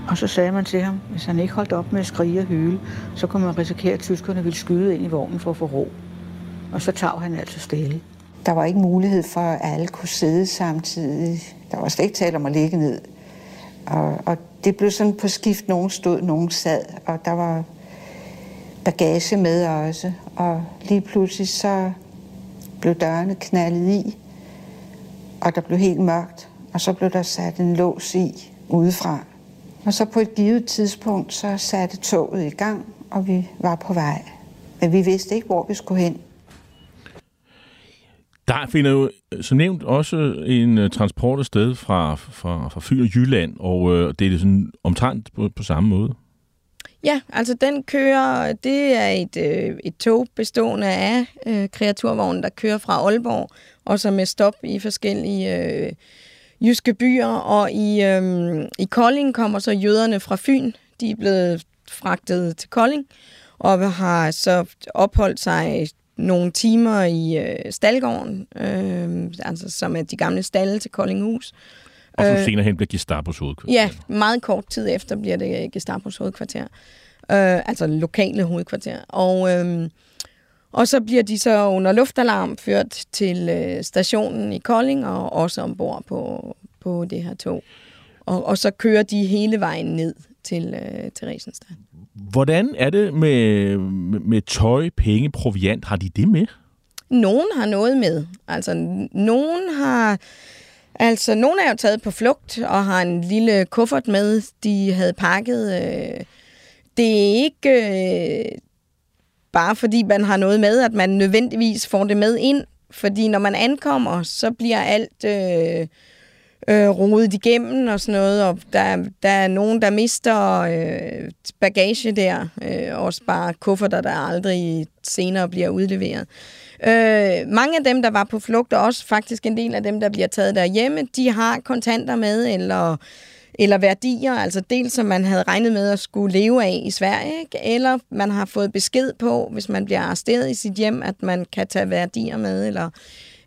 Og så sagde man til ham, hvis han ikke holdt op med at skrige og hyle, så kunne man risikere, at tyskerne ville skyde ind i vognen for at få ro. Og så tog han altså stille. Der var ikke mulighed for, at alle kunne sidde samtidig. Der var slet ikke tale om at ligge ned. Og, og det blev sådan på skift, nogen stod, nogen sad, og der var bagage med også. Og lige pludselig så blev dørene knaldet i, og der blev helt mørkt, og så blev der sat en lås i udefra. Og så på et givet tidspunkt, så satte toget i gang, og vi var på vej. Men vi vidste ikke, hvor vi skulle hen. Der finder jo, øh, som nævnt, også en øh, transport sted fra, fra, fra Fyn og Jylland, og øh, det er sådan omtrent på, på samme måde. Ja, altså den kører, det er et, øh, et tog bestående af øh, kreaturvognen, der kører fra Aalborg, og så med stop i forskellige øh, jyske byer, og i, øh, i Kolding kommer så jøderne fra Fyn, de er blevet fragtet til Kolding, og har så opholdt sig nogle timer i øh, Stalgården, øh, altså som er de gamle stalle til Koldinghus. Og som Øh, senere hen bliver Gestapos hovedkvarter. Ja, meget kort tid efter bliver det Gestapos hovedkvarter. Øh, altså lokale hovedkvarter. Og, øh, og så bliver de så under luftalarm ført til øh, stationen i Kolding og også ombord på, på det her tog. Og, og så kører de hele vejen ned til øh, Theresienstadt. Hvordan er det med, med, tøj, penge, proviant? Har de det med? Nogen har noget med. Altså, nogen har... Altså, nogen er jo taget på flugt og har en lille kuffert med, de havde pakket. Øh, det er ikke øh, bare fordi man har noget med, at man nødvendigvis får det med ind. Fordi når man ankommer, så bliver alt øh, øh, rodet igennem og sådan noget. Og der, der er nogen, der mister øh, bagage der. Øh, også bare kufferter, der aldrig senere bliver udleveret. Øh, mange af dem, der var på flugt, og også faktisk en del af dem, der bliver taget derhjemme, de har kontanter med, eller eller værdier, altså dels som man havde regnet med at skulle leve af i Sverige, ikke? eller man har fået besked på, hvis man bliver arresteret i sit hjem, at man kan tage værdier med, eller,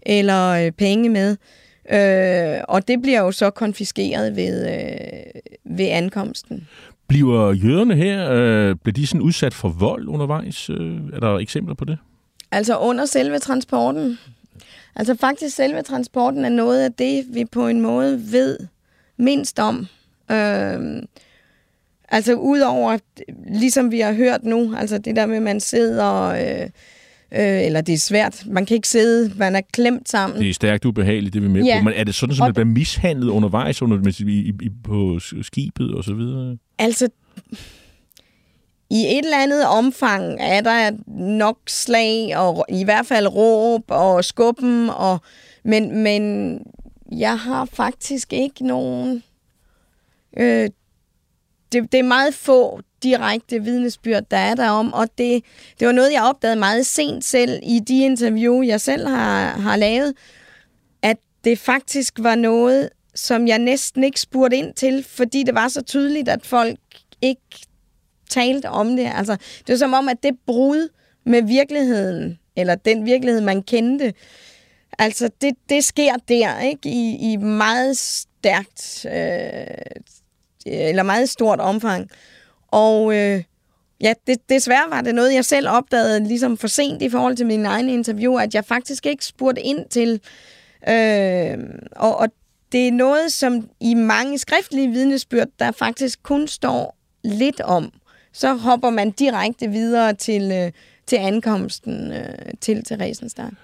eller øh, penge med. Øh, og det bliver jo så konfiskeret ved, øh, ved ankomsten. Bliver jøderne her, øh, bliver de sådan udsat for vold undervejs? Øh, er der eksempler på det? Altså under selve transporten. Altså faktisk selve transporten er noget af det, vi på en måde ved mindst om. Øh, altså udover, ligesom vi har hørt nu, altså det der med, at man sidder... Øh, øh, eller det er svært. Man kan ikke sidde, man er klemt sammen. Det er stærkt ubehageligt, det vi med Ja. på. Men er det sådan, at man bliver mishandlet undervejs under, i, i, på skibet og så videre? Altså, i et eller andet omfang er der nok slag, og i hvert fald råb og skubben, og, men, men jeg har faktisk ikke nogen... Øh, det, det er meget få direkte vidnesbyrd, der er derom, og det, det var noget, jeg opdagede meget sent selv i de interview, jeg selv har, har lavet, at det faktisk var noget, som jeg næsten ikke spurgte ind til, fordi det var så tydeligt, at folk ikke talte om det. Altså, det var som om, at det brud med virkeligheden, eller den virkelighed, man kendte, altså det, det sker der, ikke? I, i meget stærkt, øh, eller meget stort omfang. Og øh, ja, det, desværre var det noget, jeg selv opdagede ligesom for sent i forhold til min egen interview, at jeg faktisk ikke spurgte ind til. Øh, og, og det er noget, som i mange skriftlige vidnesbyrd, der faktisk kun står lidt om. Så hopper man direkte videre til, øh, til ankomsten øh, til Theresienstadt.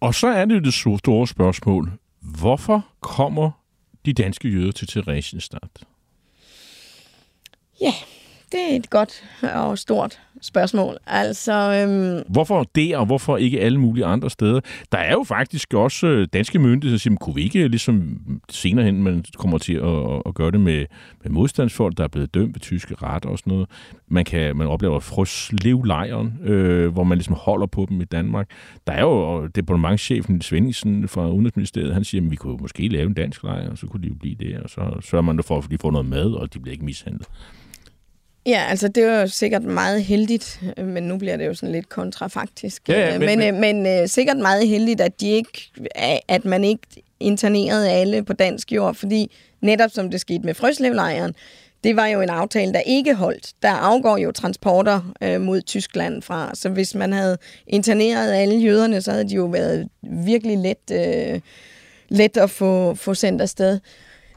Og så er det jo det store spørgsmål. Hvorfor kommer de danske jøder til Theresienstadt? Ja, det er et godt og stort spørgsmål. Altså, øhm, Hvorfor det, og hvorfor ikke alle mulige andre steder? Der er jo faktisk også øh, danske myndigheder, der siger, kunne vi ikke ligesom senere hen, man kommer til at, at gøre det med, med modstandsfolk, der er blevet dømt ved tyske ret og sådan noget. Man, kan, man oplever Frøslevlejren, øh, hvor man ligesom holder på dem i Danmark. Der er jo departementchefen Svendingsen fra Udenrigsministeriet, han siger, at vi kunne måske lave en dansk lejr, og så kunne de jo blive der, og så sørger man for, at de får noget mad, og de bliver ikke mishandlet ja, altså det var jo sikkert meget heldigt, øh, men nu bliver det jo sådan lidt kontrafaktisk. Ja, ja, Øh, men- men, men, men øh, sikkert meget heldigt, at, de ikke, at man ikke internerede alle på dansk jord, fordi netop som det skete med Frøslevlejren, det var jo en aftale, der ikke holdt. Der afgår jo transporter øh, mod Tyskland fra, så hvis man havde interneret alle jøderne, så havde de jo været virkelig let, øh, let at få, få sendt afsted.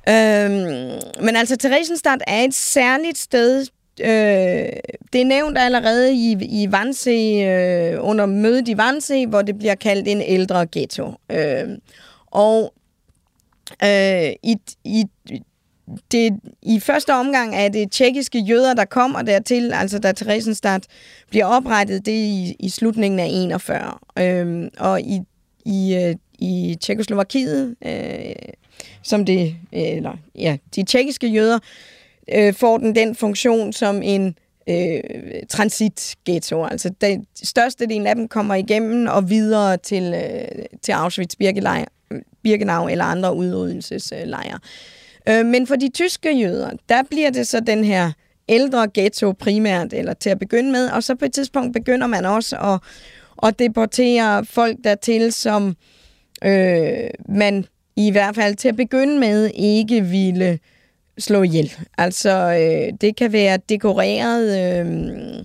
Øhm, men altså, Theresienstadt er et særligt sted. Øh, det er nævnt allerede i, i Wannsee, øh, under mødet i Wannsee, hvor det bliver kaldt en ældre ghetto. Øh, og øh, i, i, det, i første omgang er det tjekkiske jøder, der kommer dertil, altså da Theresienstadt bliver oprettet, det er i, i slutningen af 41. Øh, og i, i, øh, i Tjekkoslovakiet, øh, som det, øh, eller ja, de tjekkiske jøder, øh, Øh, får den den funktion som en øh, transitghetto. Altså den største del af dem kommer igennem og videre til, øh, til Auschwitz-Birkenau Birkenau eller andre udryddelseslejre. Øh, men for de tyske jøder, der bliver det så den her ældre ghetto primært, eller til at begynde med, og så på et tidspunkt begynder man også at, at deportere folk dertil, som øh, man i hvert fald til at begynde med ikke ville slå ihjel. Altså, øh, det kan være dekorerede øh,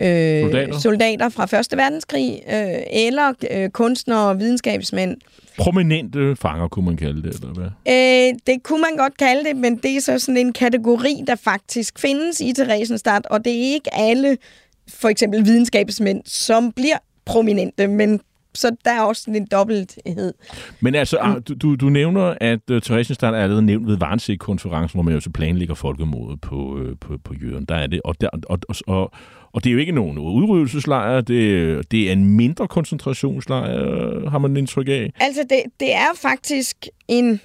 øh, Soldater. soldater fra Første Verdenskrig, øh, eller øh, kunstnere og videnskabsmænd. Prominente fanger, kunne man kalde det, eller hvad? Øh, det kunne man godt kalde det, men det er så sådan en kategori, der faktisk findes i Theresienstadt, og det er ikke alle, for eksempel videnskabsmænd, som bliver prominente, men så der er også en dobbelthed. Men altså, mm. du, du, nævner, at uh, Theresienstadt er allerede nævnt ved Varnsee-konferencen, hvor man jo så planlægger folkemordet på, øh, på, på jøden. Der er det, og, der, og, og, og, og det er jo ikke nogen udryddelseslejr, det, det er en mindre koncentrationslejr, har man indtryk af. Altså, det, det er faktisk en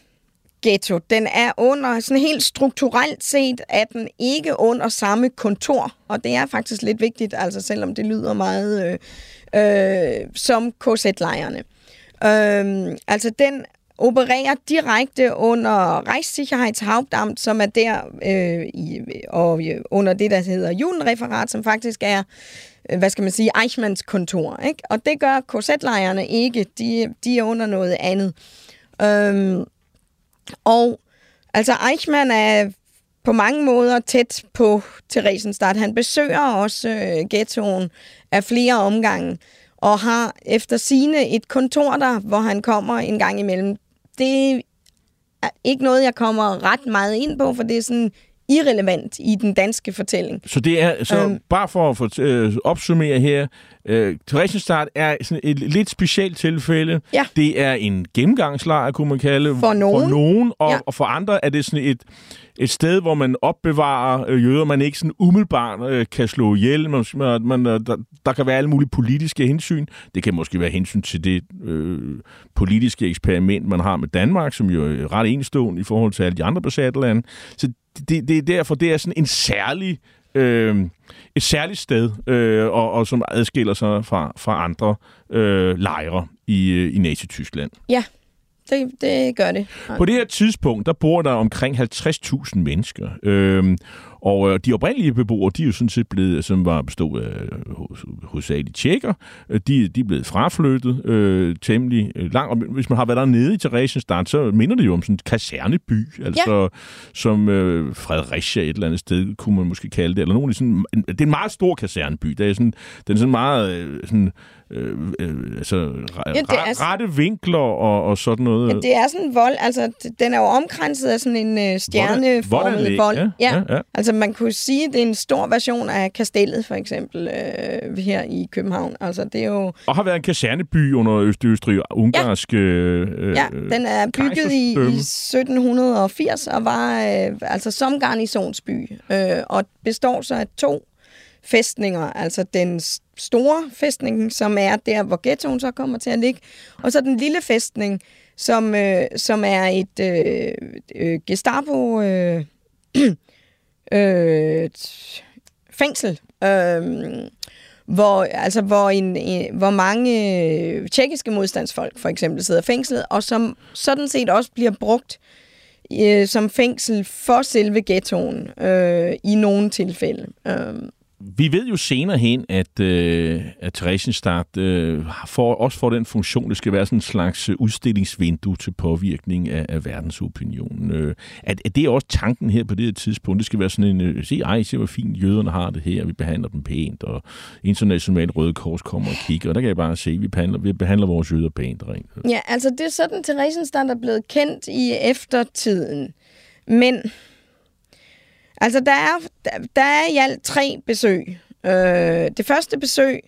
ghetto. Den er under, sådan helt strukturelt set, er den ikke under samme kontor. Og det er faktisk lidt vigtigt, altså selvom det lyder meget øh, øh, som KZ-lejrene. Øh, altså, den opererer direkte under Reichssicherheitshauptamt, som er der øh, i, og øh, under det, der hedder Julenreferat, som faktisk er øh, hvad skal man sige, Eichmanns kontor. Ikke? Og det gør korsetlejrene ikke. De, de er under noget andet. Øhm, og altså Eichmann er på mange måder tæt på Theresienstadt. Han besøger også øh, ghettoen af flere omgange, og har efter sine et kontor der, hvor han kommer en gang imellem. Det er ikke noget, jeg kommer ret meget ind på, for det er sådan irrelevant i den danske fortælling. Så det er så øhm, bare for at få, øh, opsummere her, øh, Theresienstadt er sådan et lidt specielt tilfælde. Ja. Det er en gennemgangslejr, kunne man kalde For nogen. For nogen og, Ja. og for andre er det sådan et et sted, hvor man opbevarer øh, jøder, man ikke sådan umiddelbart øh, kan slå ihjel. Man, man, øh, der, der kan være alle mulige politiske hensyn. Det kan måske være hensyn til det øh, politiske eksperiment, man har med Danmark, som jo er ret enestående i forhold til alle de andre besatte lande. Så det, det er derfor, det er sådan en særlig øh, et særligt sted, øh, og, og som adskiller sig fra, fra andre øh, lejre i, øh, i Nazi-Tyskland. Ja, det, det gør det. På det her tidspunkt, der bor der omkring 50.000 mennesker. Øhm, og øh, de oprindelige beboere, de er jo sådan set blevet, som var bestået af hos- hovedsageligt tjekker, øh, de, de er blevet fraflyttet øh, temmelig øh, langt. Og hvis man har været dernede i Theresienstadt, så minder det jo om sådan en kaserneby, altså ja. som øh, Fredericia et eller andet sted, kunne man måske kalde det, eller nogen, sådan, det er en meget stor kaserneby. Det er sådan, den er sådan meget øh, sådan, øh, øh, altså, Ja, det er ja, rette vinkler og, og sådan noget. Ja, det er sådan en vold, altså den er jo omkranset af sådan en øh, stjerneformet voldanlæg, vold. ja, ja, ja. Altså man kunne sige, at det er en stor version af kastellet for eksempel øh, her i København. Altså det er jo, Og har været en kaserneby under Østøstrig og ungarske... Øh, ja, den er bygget i, i kejserdømme. 1780 og var øh, altså som garnisonsby. Øh, og består så af to fæstninger, altså den store fæstning, som er der, hvor ghettoen så kommer til at ligge, og så den lille fæstning, som, øh, som er et øh, øh, Gestapo øh, øh, fængsel, øh, hvor, altså, hvor, en, en, hvor mange øh, tjekkiske modstandsfolk for eksempel sidder fængslet, og som sådan set også bliver brugt øh, som fængsel for selve ghettoen øh, i nogle tilfælde. Øh, vi ved jo senere hen, at, øh, at Theresienstadt øh, får, også får den funktion, det skal være sådan en slags udstillingsvindue til påvirkning af, af verdensopinionen. Øh, at, at det er også tanken her på det her tidspunkt. Det skal være sådan en, øh, se, ej, se hvor fint jøderne har det her, vi behandler dem pænt, og internationalt Røde Kors kommer og kigger, og der kan jeg bare se, vi behandler, vi behandler vores jøder pænt. Rent. Ja, altså det er sådan, Theresienstadt er blevet kendt i eftertiden. Men altså der er, der, der er i alt tre besøg. Øh, det første besøg,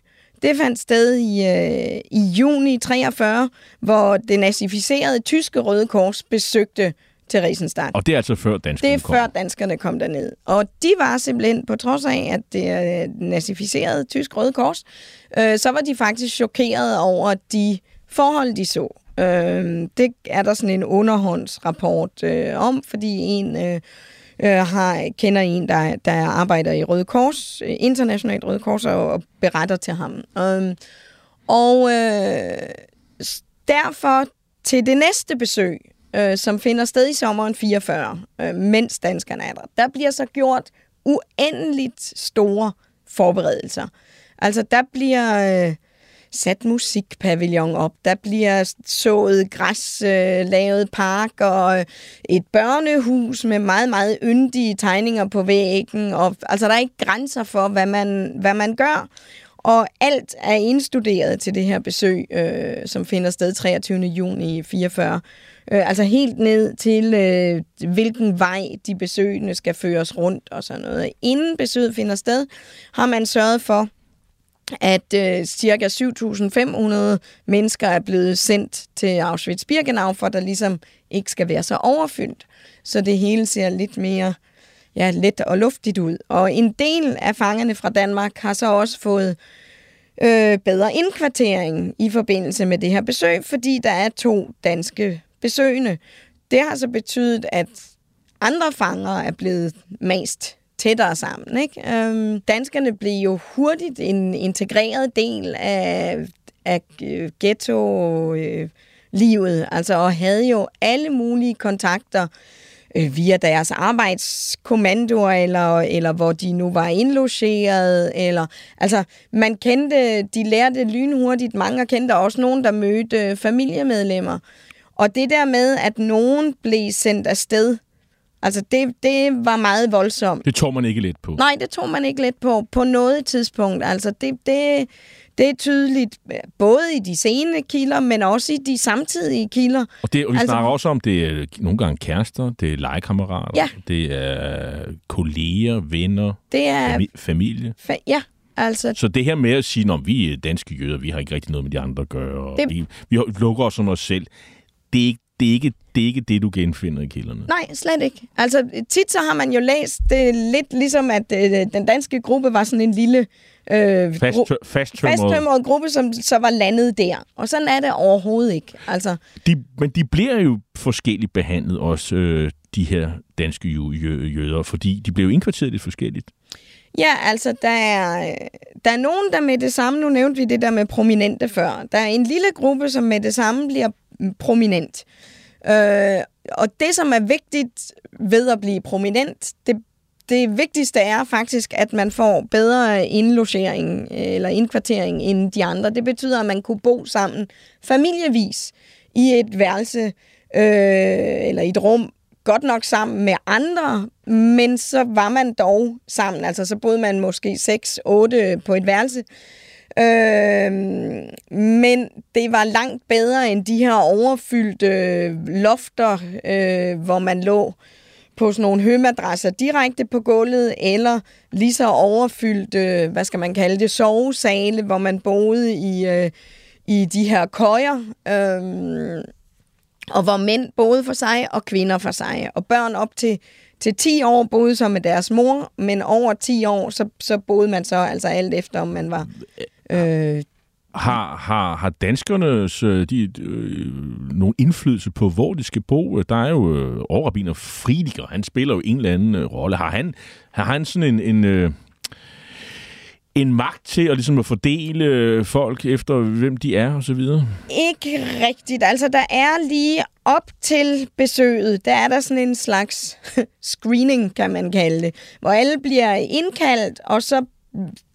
det fandt sted i, øh, i juni 43, hvor det nazificerede tyske Røde Kors besøgte Theresienstadt. Og det er altså før danskerne Det er kom. før danskerne kom derned. Og de var simpelthen, på trods af, at det er nazificeret tysk Røde Kors, øh, så var de faktisk chokeret over de forhold, de så. Øh, det er der sådan en underhåndsrapport øh, om, fordi en øh, øh, har, kender en, der, der arbejder i Røde Kors, øh, internationalt Røde Kors, og, og beretter til ham. Øh, og øh, derfor til det næste besøg, øh, som finder sted i sommeren 44, øh, mens danskerne er der, der bliver så gjort uendeligt store forberedelser. Altså, der bliver øh, sat musikpavillon op, der bliver sået græs, øh, lavet park og et børnehus med meget, meget yndige tegninger på væggen. Og, altså, der er ikke grænser for, hvad man, hvad man gør. Og alt er indstuderet til det her besøg, øh, som finder sted 23. juni 44. Øh, altså helt ned til, øh, hvilken vej de besøgende skal føres rundt og sådan noget. Inden besøget finder sted, har man sørget for, at øh, cirka 7.500 mennesker er blevet sendt til Auschwitz-Birkenau, for der ligesom ikke skal være så overfyldt. Så det hele ser lidt mere ja, let og luftigt ud. Og en del af fangerne fra Danmark har så også fået øh, bedre indkvartering i forbindelse med det her besøg, fordi der er to danske besøgende. Det har så betydet, at andre fanger er blevet mest tættere sammen. Ikke? Øhm, danskerne blev jo hurtigt en integreret del af, af ghetto øh, livet, altså og havde jo alle mulige kontakter øh, via deres arbejdskommandoer, eller, eller hvor de nu var indlogeret, eller, altså, man kendte, de lærte lynhurtigt, mange kendte også nogen, der mødte øh, familiemedlemmer. Og det der med, at nogen blev sendt afsted, altså det, det var meget voldsomt. Det tog man ikke let på. Nej, det tog man ikke let på, på noget tidspunkt. Altså det, det, det er tydeligt både i de sene kilder, men også i de samtidige kilder. Og, det, og vi Altså- snakker også om, det er nogle gange kærester, det er legekammerater, Ja. det er kolleger, venner, Det er... fami- familie. Fa- ja, altså Så det her med at sige, at vi er danske jøder, vi har ikke rigtig noget med de andre at gøre, og Det- vi, vi lukker os om os selv, det er, ikke, det, er ikke, det er ikke det, du genfinder i kilderne. Nej, slet ikke. Altså, tit så har man jo læst det lidt ligesom, at øh, den danske gruppe var sådan en lille... Øh, Fast, fasttømret. fasttømret gruppe, som så var landet der. Og sådan er det overhovedet ikke. Altså, De, men de bliver jo forskelligt behandlet også, øh, de her danske jø- jø- jøder, fordi de blev indkvarteret lidt forskelligt. ja, altså, der er, der er nogen, der med det samme... Nu nævnte vi det der med prominente før. Der er en lille gruppe, som med det samme bliver prominent. Øh, Øh, og det, som er vigtigt ved at blive prominent, det, det vigtigste er faktisk, at man får bedre indlogering øh, eller indkvartering end de andre. Det betyder, at man kunne bo sammen familievis i et værelse øh, eller i et rum, godt nok sammen med andre, men så var man dog sammen. Altså så boede man måske 6-8 på et værelse. Øh, Øh, men det var langt bedre end de her overfyldte øh, lofter, øh, hvor man lå på sådan nogle hømadrasser direkte på gulvet, eller lige så overfyldt, øh, hvad skal man kalde det, sovesale, hvor man boede i, øh, i de her køjer, øh, og hvor mænd boede for sig, og kvinder for sig. Og børn op til, til 10 år boede så med deres mor, men over 10 år, så, så boede man så altså alt efter, om man var... Øh, Har, har, har danskernes øh, de, øh, nogen indflydelse på, hvor de skal bo? Der er jo øh, overrabiner Friediger, han spiller jo en eller anden øh, rolle. Har han, har han sådan en, en, øh, en magt til at, ligesom at fordele øh, folk efter, hvem de er og så videre? Ikke rigtigt. Altså, der er lige op til besøget, der er der sådan en slags screening, kan man kalde det, hvor alle bliver indkaldt, og så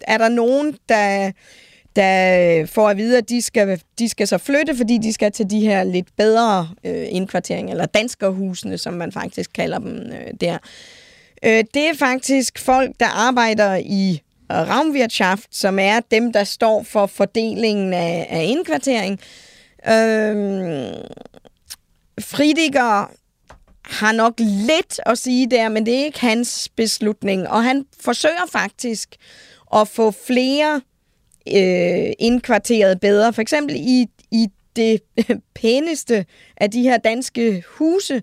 er der nogen, der, der får at vide, at de skal, de skal så flytte, fordi de skal til de her lidt bedre øh, indkvarteringer, eller danskerhusene, som man faktisk kalder dem øh, der. Øh, det er faktisk folk, der arbejder i Raumwirtschaft, som er dem, der står for fordelingen af, af indkvartering. Øh, Friediger har nok lidt at sige der, men det er ikke hans beslutning. Og han forsøger faktisk at få flere øh, indkvarteret bedre. For eksempel i, i det pæneste af de her danske huse,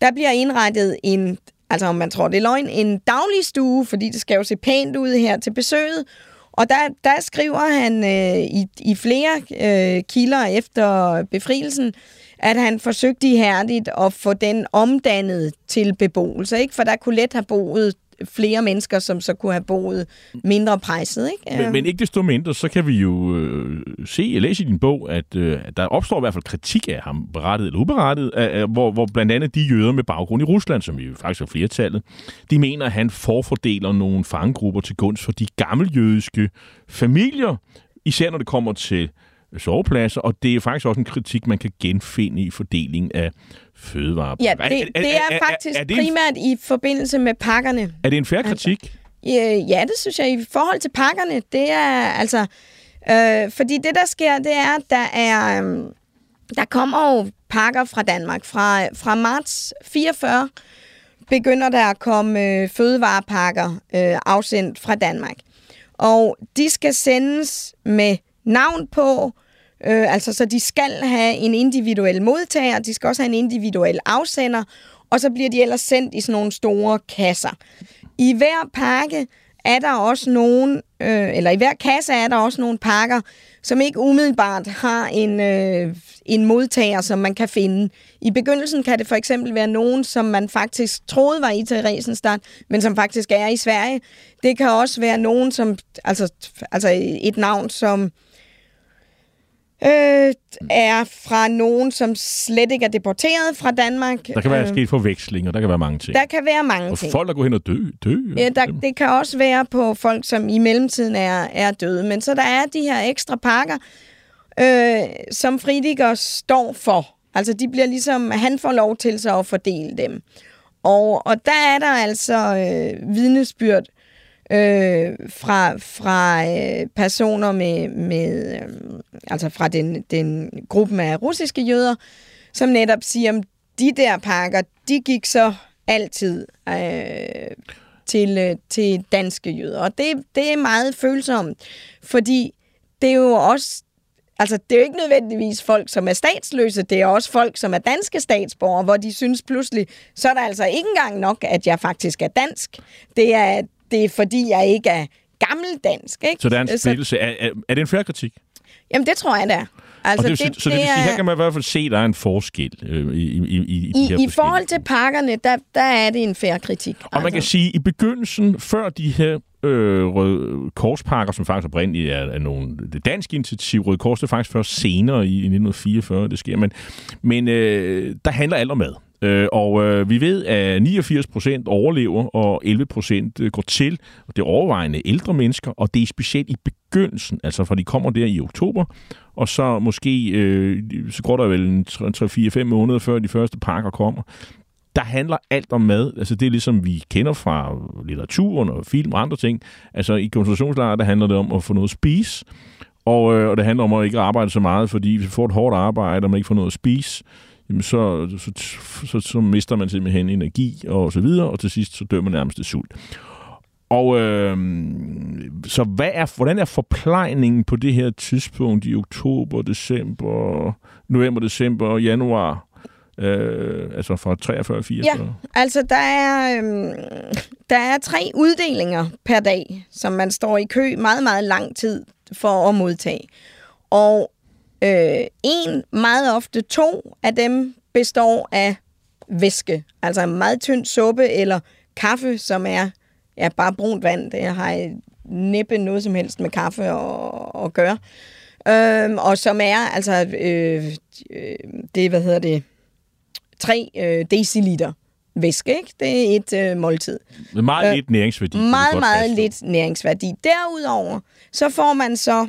der bliver indrettet en, altså om man tror det er løgn, en daglig stue, fordi det skal jo se pænt ud her til besøget. Og der, der skriver han øh, i, i flere øh, kilder efter befrielsen, at han forsøgte ihærdigt at få den omdannet til beboelse, ikke? For der kunne let have boet flere mennesker, som så kunne have boet mindre presset, ikke? Men, men ikke desto mindre, så kan vi jo øh, se og læse i din bog, at, øh, der opstår i hvert fald kritik af ham, berettet eller uberettet, af, af, hvor, hvor blandt andet de jøder med baggrund i Rusland, som jo faktisk er flertallet, de mener, at han forfordeler nogle fangegrupper til gunst for de gammeljødiske familier, især når det kommer til sovepladser, og det er faktisk også en kritik, man kan genfinde i fordelingen af fødevarer. Ja, det, det er faktisk er, er, det en, primært i forbindelse med pakkerne. er det en færre kritik? Ja, ja, det synes jeg. I forhold til pakkerne, det er altså... Øh, fordi det, der sker, det er, at der er... Øh, der kommer jo pakker fra Danmark. Fra, fra marts 44 begynder der at komme øh, fødevarepakker øh, afsendt fra Danmark. Og de skal sendes med navn på, øh, altså så de skal have en individuel modtager, de skal også have en individuel afsender, og så bliver de ellers sendt i sådan nogle store kasser. I hver pakke er der også nogle, øh, eller i hver kasse er der også nogle pakker, som ikke umiddelbart har en, øh, en modtager, som man kan finde. I begyndelsen kan det for eksempel være nogen, som man faktisk troede var i Theresienstadt, men som faktisk er i Sverige. Det kan også være nogen, som, altså, altså et navn som øh, er fra nogen, som slet ikke er deporteret fra Danmark. Der kan være Øh, sket forvekslinger, der kan være mange ting. Der kan være mange og ting. folk, der går hen og dø. dø Ja, der, det kan også være på folk, som i mellemtiden er, er døde. Men så der er de her ekstra pakker, øh, som Fridiger står for. Altså, de bliver ligesom, han får lov til så at fordele dem. Og, og der er der altså øh, vidnesbyrd øh, fra, fra øh, personer med, med øh, altså fra den, den gruppen af russiske jøder, som netop siger, at de der pakker, de gik så altid øh, til, øh, til danske jøder. Og det, det er meget følsomt, fordi det er jo også Altså, det er jo ikke nødvendigvis folk, som er statsløse, det er også folk, som er danske statsborgere, hvor de synes pludselig, så er der altså ikke engang nok, at jeg faktisk er dansk. Det er, det er fordi, jeg ikke er gammeldansk. Ikke? Så der er en splittelse. Er, er, er det en færre kritik? Jamen, det tror jeg, det er. Altså, og det, det, så det, det vil sige, her kan man i hvert fald se, at der er en forskel øh, i, i, i, i, de her I, forhold til pakkerne, der, der er det en færre kritik. Og man kan sige, at i begyndelsen, før de her øh, Røde Korspakker, som faktisk oprindeligt er, er nogle, det danske initiativ, Røde Kors, det er faktisk først senere i, i 1944, det sker, men, men øh, der handler alt om mad. Øh, og øh, vi ved, at 89 procent overlever, og 11 procent øh, går til. Og det er overvejende ældre mennesker, og det er specielt i begyndelsen, altså for de kommer der i oktober, og så måske, øh, så går der vel 3-4-5 måneder, før de første pakker kommer. Der handler alt om mad. Altså det er ligesom vi kender fra litteraturen og film og andre ting. Altså i koncentrationslejre, der handler det om at få noget at spise. Og, øh, og det handler om at ikke arbejde så meget, fordi hvis man får et hårdt arbejde, og man ikke får noget at spise, jamen så, så, så, så mister man simpelthen energi og så videre, og til sidst så dør man nærmest af sult. Og øh, så hvad er, hvordan er forplejningen på det her tidspunkt i oktober, december, november, december, og januar? Øh, altså fra 43 44? Ja, altså der er, øhm, der er tre uddelinger per dag, som man står i kø meget, meget lang tid for at modtage. Og øh, en, meget ofte to af dem består af væske. Altså en meget tynd suppe eller kaffe, som er ja, bare brunt vand. Det har næppe noget som helst med kaffe at, at gøre. Øhm, og som er, altså, øh, øh, det, hvad hedder det, 3 øh, deciliter væske, ikke? Det er et øh, måltid. Med meget øh, lidt næringsværdi. Meget, meget lidt næringsværdi. Derudover, så får man så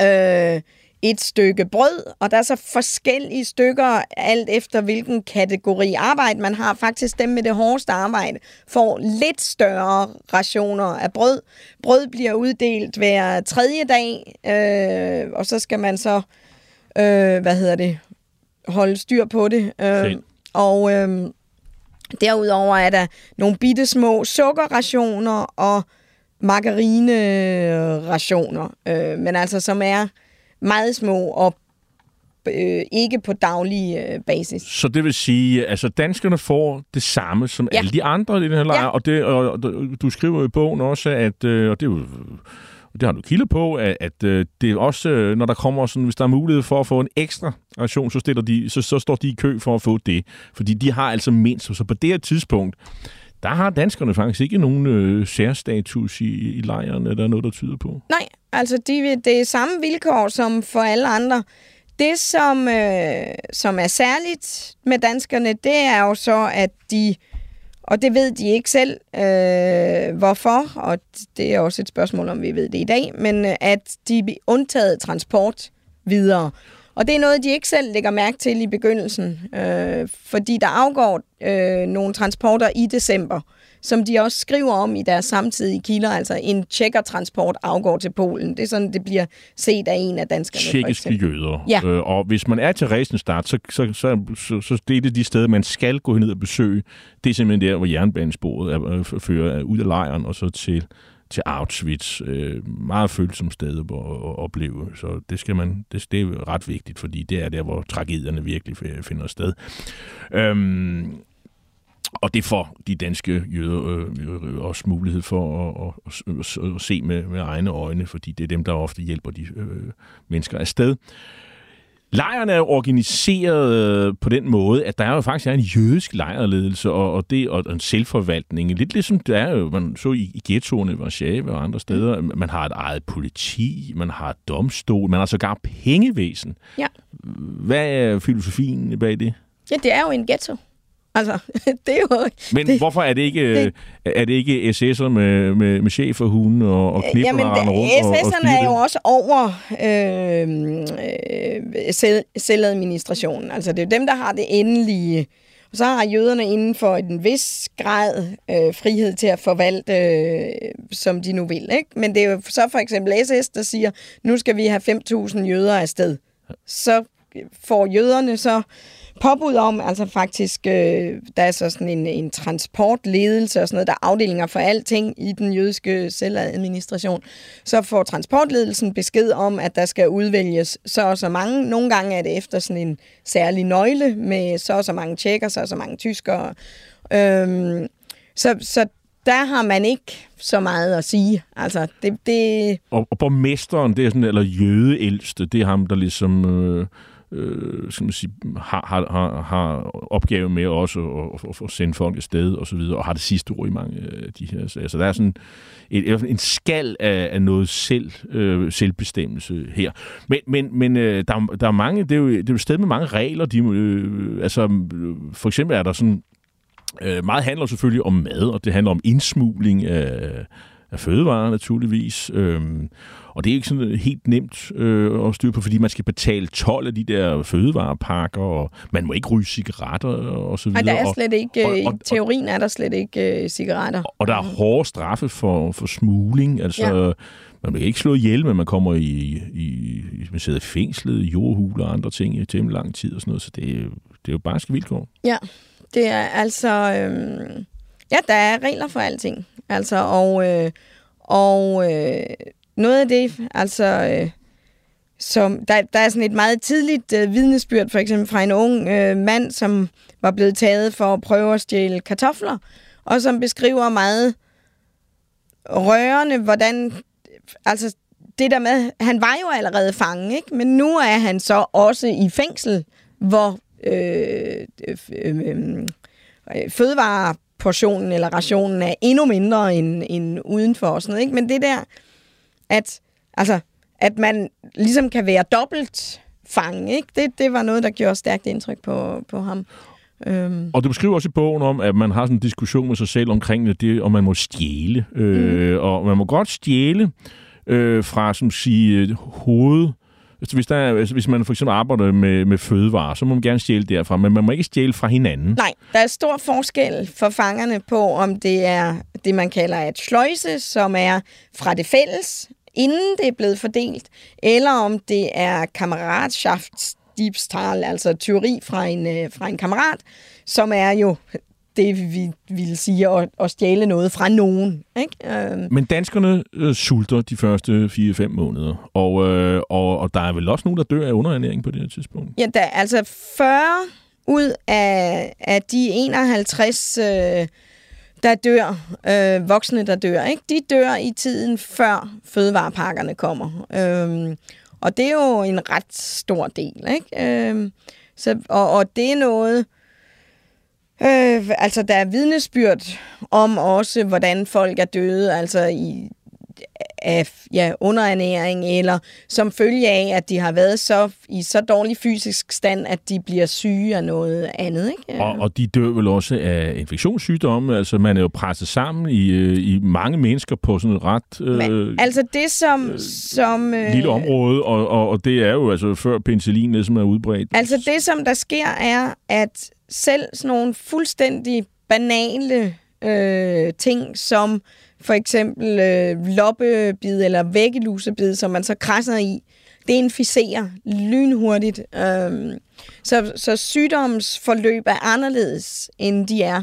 øh, et stykke brød, og der er så forskellige stykker, alt efter hvilken kategori arbejde man har. Faktisk dem med det hårdeste arbejde får lidt større rationer af brød. Brød bliver uddelt hver tredje dag, øh, og så skal man så, øh, hvad hedder det, holde styr på det. Øh, og øh, derudover er der nogle bitte små sukkerrationer og margarinerationer, øh, men altså som er meget små og øh, ikke på daglig øh, basis. Så det vil sige, altså danskerne får det samme som Ja. alle de andre i den her lejr, Ja. og, det, og, og du skriver i bogen også, at, øh, og det er jo det har du kilder på, at, at øh, det er også, øh, når der kommer sådan, hvis der er mulighed for at få en ekstra ration, så, stiller de, så, så står de i kø for at få det. Fordi de har altså mindst. Så på det her tidspunkt, der har danskerne faktisk ikke nogen øh, særstatus i, i lejren. Er der noget, der tyder på? Nej, altså de, det er samme vilkår som for alle andre. Det, som, øh, som er særligt med danskerne, det er jo så, at de, og det ved de ikke selv, øh, hvorfor, og det er også et spørgsmål, om vi ved det i dag, men øh, at de er undtaget transport videre. Og det er noget, de ikke selv lægger mærke til i begyndelsen, øh, fordi der afgår øh, nogle transporter i december, som de også skriver om i deres samtidige kilder, altså en tjekkertransport afgår til Polen. Det er sådan, det bliver set af en af danskerne. Tjekkiske jøder. Ja. Øh, og hvis man er til Resenstart, så, så, så, så, så det er det de steder, man skal gå ned og besøge. Det er simpelthen der, hvor jernbanesporet er, øh, fører ud af lejren og så til, til Auschwitz. Øh, meget følsomt sted at, at opleve. Så det, skal man, det, det er ret vigtigt, fordi det er der, hvor tragedierne virkelig finder sted. Øhm, og det får de danske jøder øh, øh, også mulighed for at, at, at, at se med, med egne øjne, fordi det er dem, der ofte hjælper de øh, mennesker afsted. Lejren er organiseret øh, på den måde, at der er jo faktisk er en jødisk lejrledelse, og, og det og en selvforvaltning. Lidt ligesom det er jo, man så i, i ghettoerne i Warszawa og andre steder, mm. man har et eget politi, man har et domstol, man har sågar pengevæsen. Ja. Hvad er filosofien bag det? Ja, det er jo en ghetto. Altså, det er jo... Men det, hvorfor er det ikke, det, er det ikke SS'er med, med, med chef og hunde og, og knipper, jamen, render rundt? og- og SS'erne styrer er jo også over øh, øh, selv, selvadministrationen. Altså, det er jo dem, der har det endelige. Og så har jøderne inden for en vis grad øh, frihed til at forvalte, øh, som de nu vil. Ikke? Men det er jo så for eksempel SS, der siger, nu skal vi have 5.000 jøder afsted. Så får jøderne så påbud om, altså faktisk, øh, der er så sådan en, en transportledelse og sådan noget, der er afdelinger for alting i den jødiske selvadministration. Så får transportledelsen besked om, at der skal udvælges så og så mange. Nogle gange er det efter sådan en særlig nøgle med så og så mange tjekker, så og så mange tyskere. Øhm, så, så der har man ikke så meget at sige. Altså, det, det, Og, og borgmesteren, det er sådan, eller jødeældste, det er ham, der ligesom... Øh, øh, skal man sige, har, har, har, har opgave med også at, at, at sende folk afsted og så videre, og har det sidste ord i mange af de her sager. Så der er sådan et, en skal af, af noget selv, øh, selvbestemmelse her. Men, men, men øh, der, der er mange, det er jo, det er jo et sted med mange regler. De, øh, altså, øh, for eksempel er der sådan, øh, meget handler selvfølgelig om mad, og det handler om indsmugling af, af fødevarer naturligvis. Øh, og det er ikke sådan helt nemt øh, at styre på, fordi man skal betale 12 af de der fødevarepakker, og man må ikke ryge cigaretter og så videre. der er og, slet ikke, og- øh, og- i teorien er der slet ikke øh, cigaretter. og der er hårde straffe for, for smugling. Altså, Ja. man bliver ikke slået ihjel, men man kommer i, i, i man sidder i fængslet, jordhuler og andre ting i temmelig lang tid og sådan noget. Så det, er jo- det er jo bare vilkår. Ja, det er altså... Øhm, ja, der er regler for alting. Altså, og, øh, og øh, noget af det, altså... Øh, som, der, der er sådan et meget tidligt øh, vidnesbyrd, for eksempel fra en ung øh, mand, som var blevet taget for at prøve at stjæle kartofler, og som beskriver meget rørende, hvordan... Altså, det der med, han var jo allerede fange, ikke? men nu er han så også i fængsel, hvor øh, øh, øh, øh, fødevareportionen eller rationen er endnu mindre end, end udenfor og sådan noget. Ikke? Men det der, at, altså, at man ligesom kan være dobbelt fange, ikke? Det, det var noget, der gjorde stærkt indtryk på, på ham. Øhm, Og du beskriver også i bogen om, at man har sådan en diskussion med sig selv omkring det, om man må stjæle. Øh, Mhm. Og man må godt stjæle øh, fra, som sige, hoved... Altså, hvis, der er, altså, hvis man for eksempel arbejder med, med fødevarer, så må man gerne stjæle derfra, men man må ikke stjæle fra hinanden. Nej, der er stor forskel for fangerne på, om det er det, man kalder et sløjse, som er fra det fælles, inden det er blevet fordelt, eller om det er kammeratschaftsdiebstahl, altså tyveri fra en, øh, fra en kammerat, som er jo det, vi vil sige, at, at stjæle noget fra nogen. Ikke? Øhm, Men danskerne øh, sulter de første 4-5 måneder, og, øh, og, og der er vel også nogen, der dør af underernæring på det her tidspunkt. Ja, der er altså 40 ud af, af de 51, øh, der dør, øh, voksne, der dør, ikke? de dør i tiden før fødevarepakkerne kommer. Øhm, og det er jo en ret stor del. Ikke? Øhm, så, og, og det er noget... Øh, altså, der er vidnesbyrd om også, hvordan folk er døde, altså i, af ja, underernæring, eller som følge af, at de har været så i så dårlig fysisk stand, at de bliver syge af noget andet. Ikke? Og, og de dør vel også af infektionssygdomme. Altså, man er jo presset sammen i, øh, i mange mennesker på sådan et ret øh, Men, altså det, som... som øh, lille område, og, og, og det er jo altså før penicillin ligesom er udbredt. Altså det, som der sker, er, at selv sådan nogle fuldstændig banale øh, ting, som for eksempel øh, loppebid eller væggelusebid, som man så krasser i, det inficerer lynhurtigt. Øhm, så, så sygdomsforløb er anderledes, end de er.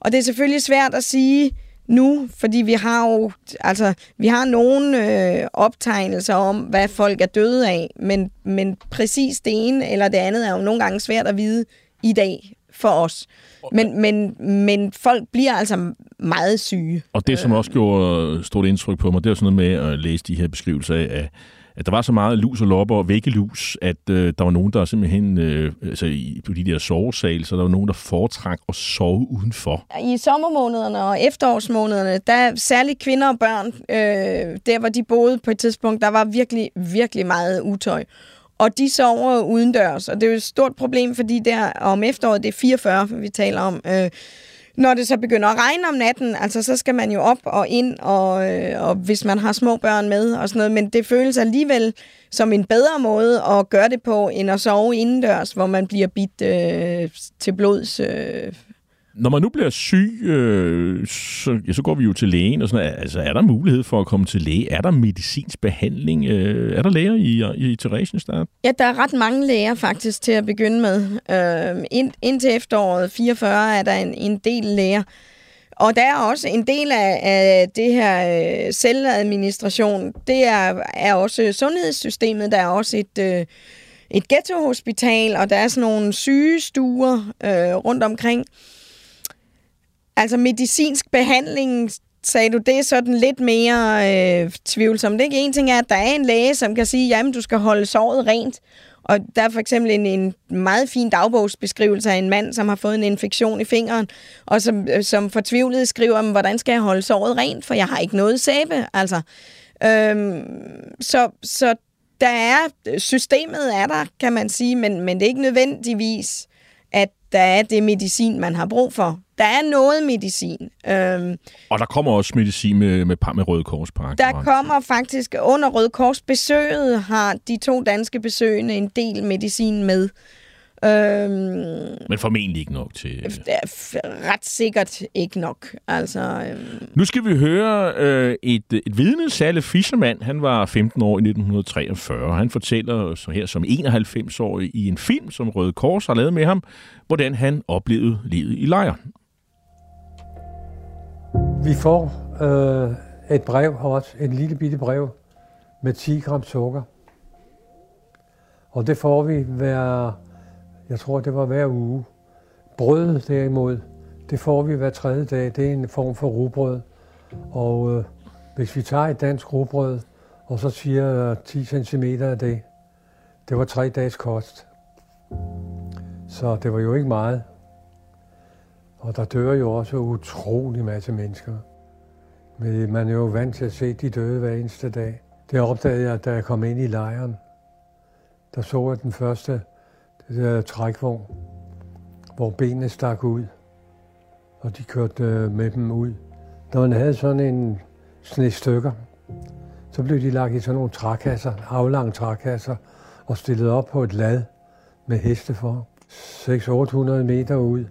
Og det er selvfølgelig svært at sige nu, fordi vi har jo altså, vi har nogle øh, optegnelser om, hvad folk er døde af, men, men præcis det ene eller det andet er jo nogle gange svært at vide i dag for os. Men, men, men folk bliver altså meget syge. Og det, som også gjorde stort indtryk på mig, det var sådan noget med at læse de her beskrivelser af, at der var så meget lus og lopper og væggelus, at øh, der var nogen, der simpelthen, øh, altså i, på de der sovesal, så der var nogen, der foretrak at sove udenfor. I sommermånederne og efterårsmånederne, der særligt kvinder og børn, øh, der hvor de boede på et tidspunkt, der var virkelig, virkelig meget utøj. Og de sover udendørs, og det er jo et stort problem, fordi der om efteråret, det er 44, vi taler om, øh, når det så begynder at regne om natten, altså så skal man jo op og ind, og, øh, og hvis man har små børn med og sådan noget, men det føles alligevel som en bedre måde at gøre det på, end at sove indendørs, hvor man bliver bidt øh, til blods øh, når man nu bliver syg, øh, så, ja, så går vi jo til lægen. Og sådan, altså, er der mulighed for at komme til læge? Er der medicinsk behandling? Øh, er der læger i, i Theresienstadt? Ja, der er ret mange læger faktisk til at begynde med. Øh, ind, indtil efteråret 44 er der en, en del læger. Og der er også en del af, af det her øh, selvadministration. Det er, er også sundhedssystemet. Der er også et... Øh, et ghettohospital, og der er sådan nogle sygestuer øh, rundt omkring. Altså medicinsk behandling, sagde du, det er sådan lidt mere øh, tvivlsomt. Ikke? En ting er, at der er en læge, som kan sige, jamen du skal holde såret rent. Og der er for eksempel en, en meget fin dagbogsbeskrivelse af en mand, som har fået en infektion i fingeren, og som, øh, som fortvivlet skriver, om, hvordan skal jeg holde såret rent, for jeg har ikke noget sæbe. Altså. Øhm, så, så der er, øh, systemet er der, kan man sige, men, men det er ikke nødvendigvis, der er det medicin, man har brug for. Der er noget medicin. Øhm, og der kommer også medicin med, med, med Røde Kors pakke. Der kommer faktisk, under Røde Kors besøget, har de to danske besøgende en del medicin med. Øhm, Men formentlig ikke nok til... Ret sikkert ikke nok. Altså, øhm. Nu skal vi høre øh, et, et vidne, Salle Fischermann. Han var 15 år i 1943. Han fortæller så her som 91-årig i en film, som Røde Kors har lavet med ham, hvordan han oplevede livet i lejren. Vi får øh, et brev også, et lille bitte brev med 10 gram sukker. Og det får vi hver, jeg tror det var hver uge. Brød derimod, det får vi hver tredje dag. Det er en form for rugbrød. Og øh, hvis vi tager et dansk rugbrød, og så siger øh, 10 cm af det, det var tre dages kost. Så det var jo ikke meget. Og der dør jo også utrolig masse mennesker. Men man er jo vant til at se de døde hver eneste dag. Det opdagede jeg, da jeg kom ind i lejren. Der så jeg den første det der trækvogn, hvor benene stak ud, og de kørte øh, med dem ud. Når man havde sådan en sne stykker, så blev de lagt i sådan nogle trækasser, aflange trækasser, og stillet op på et lad med heste for. 600-800 meter ud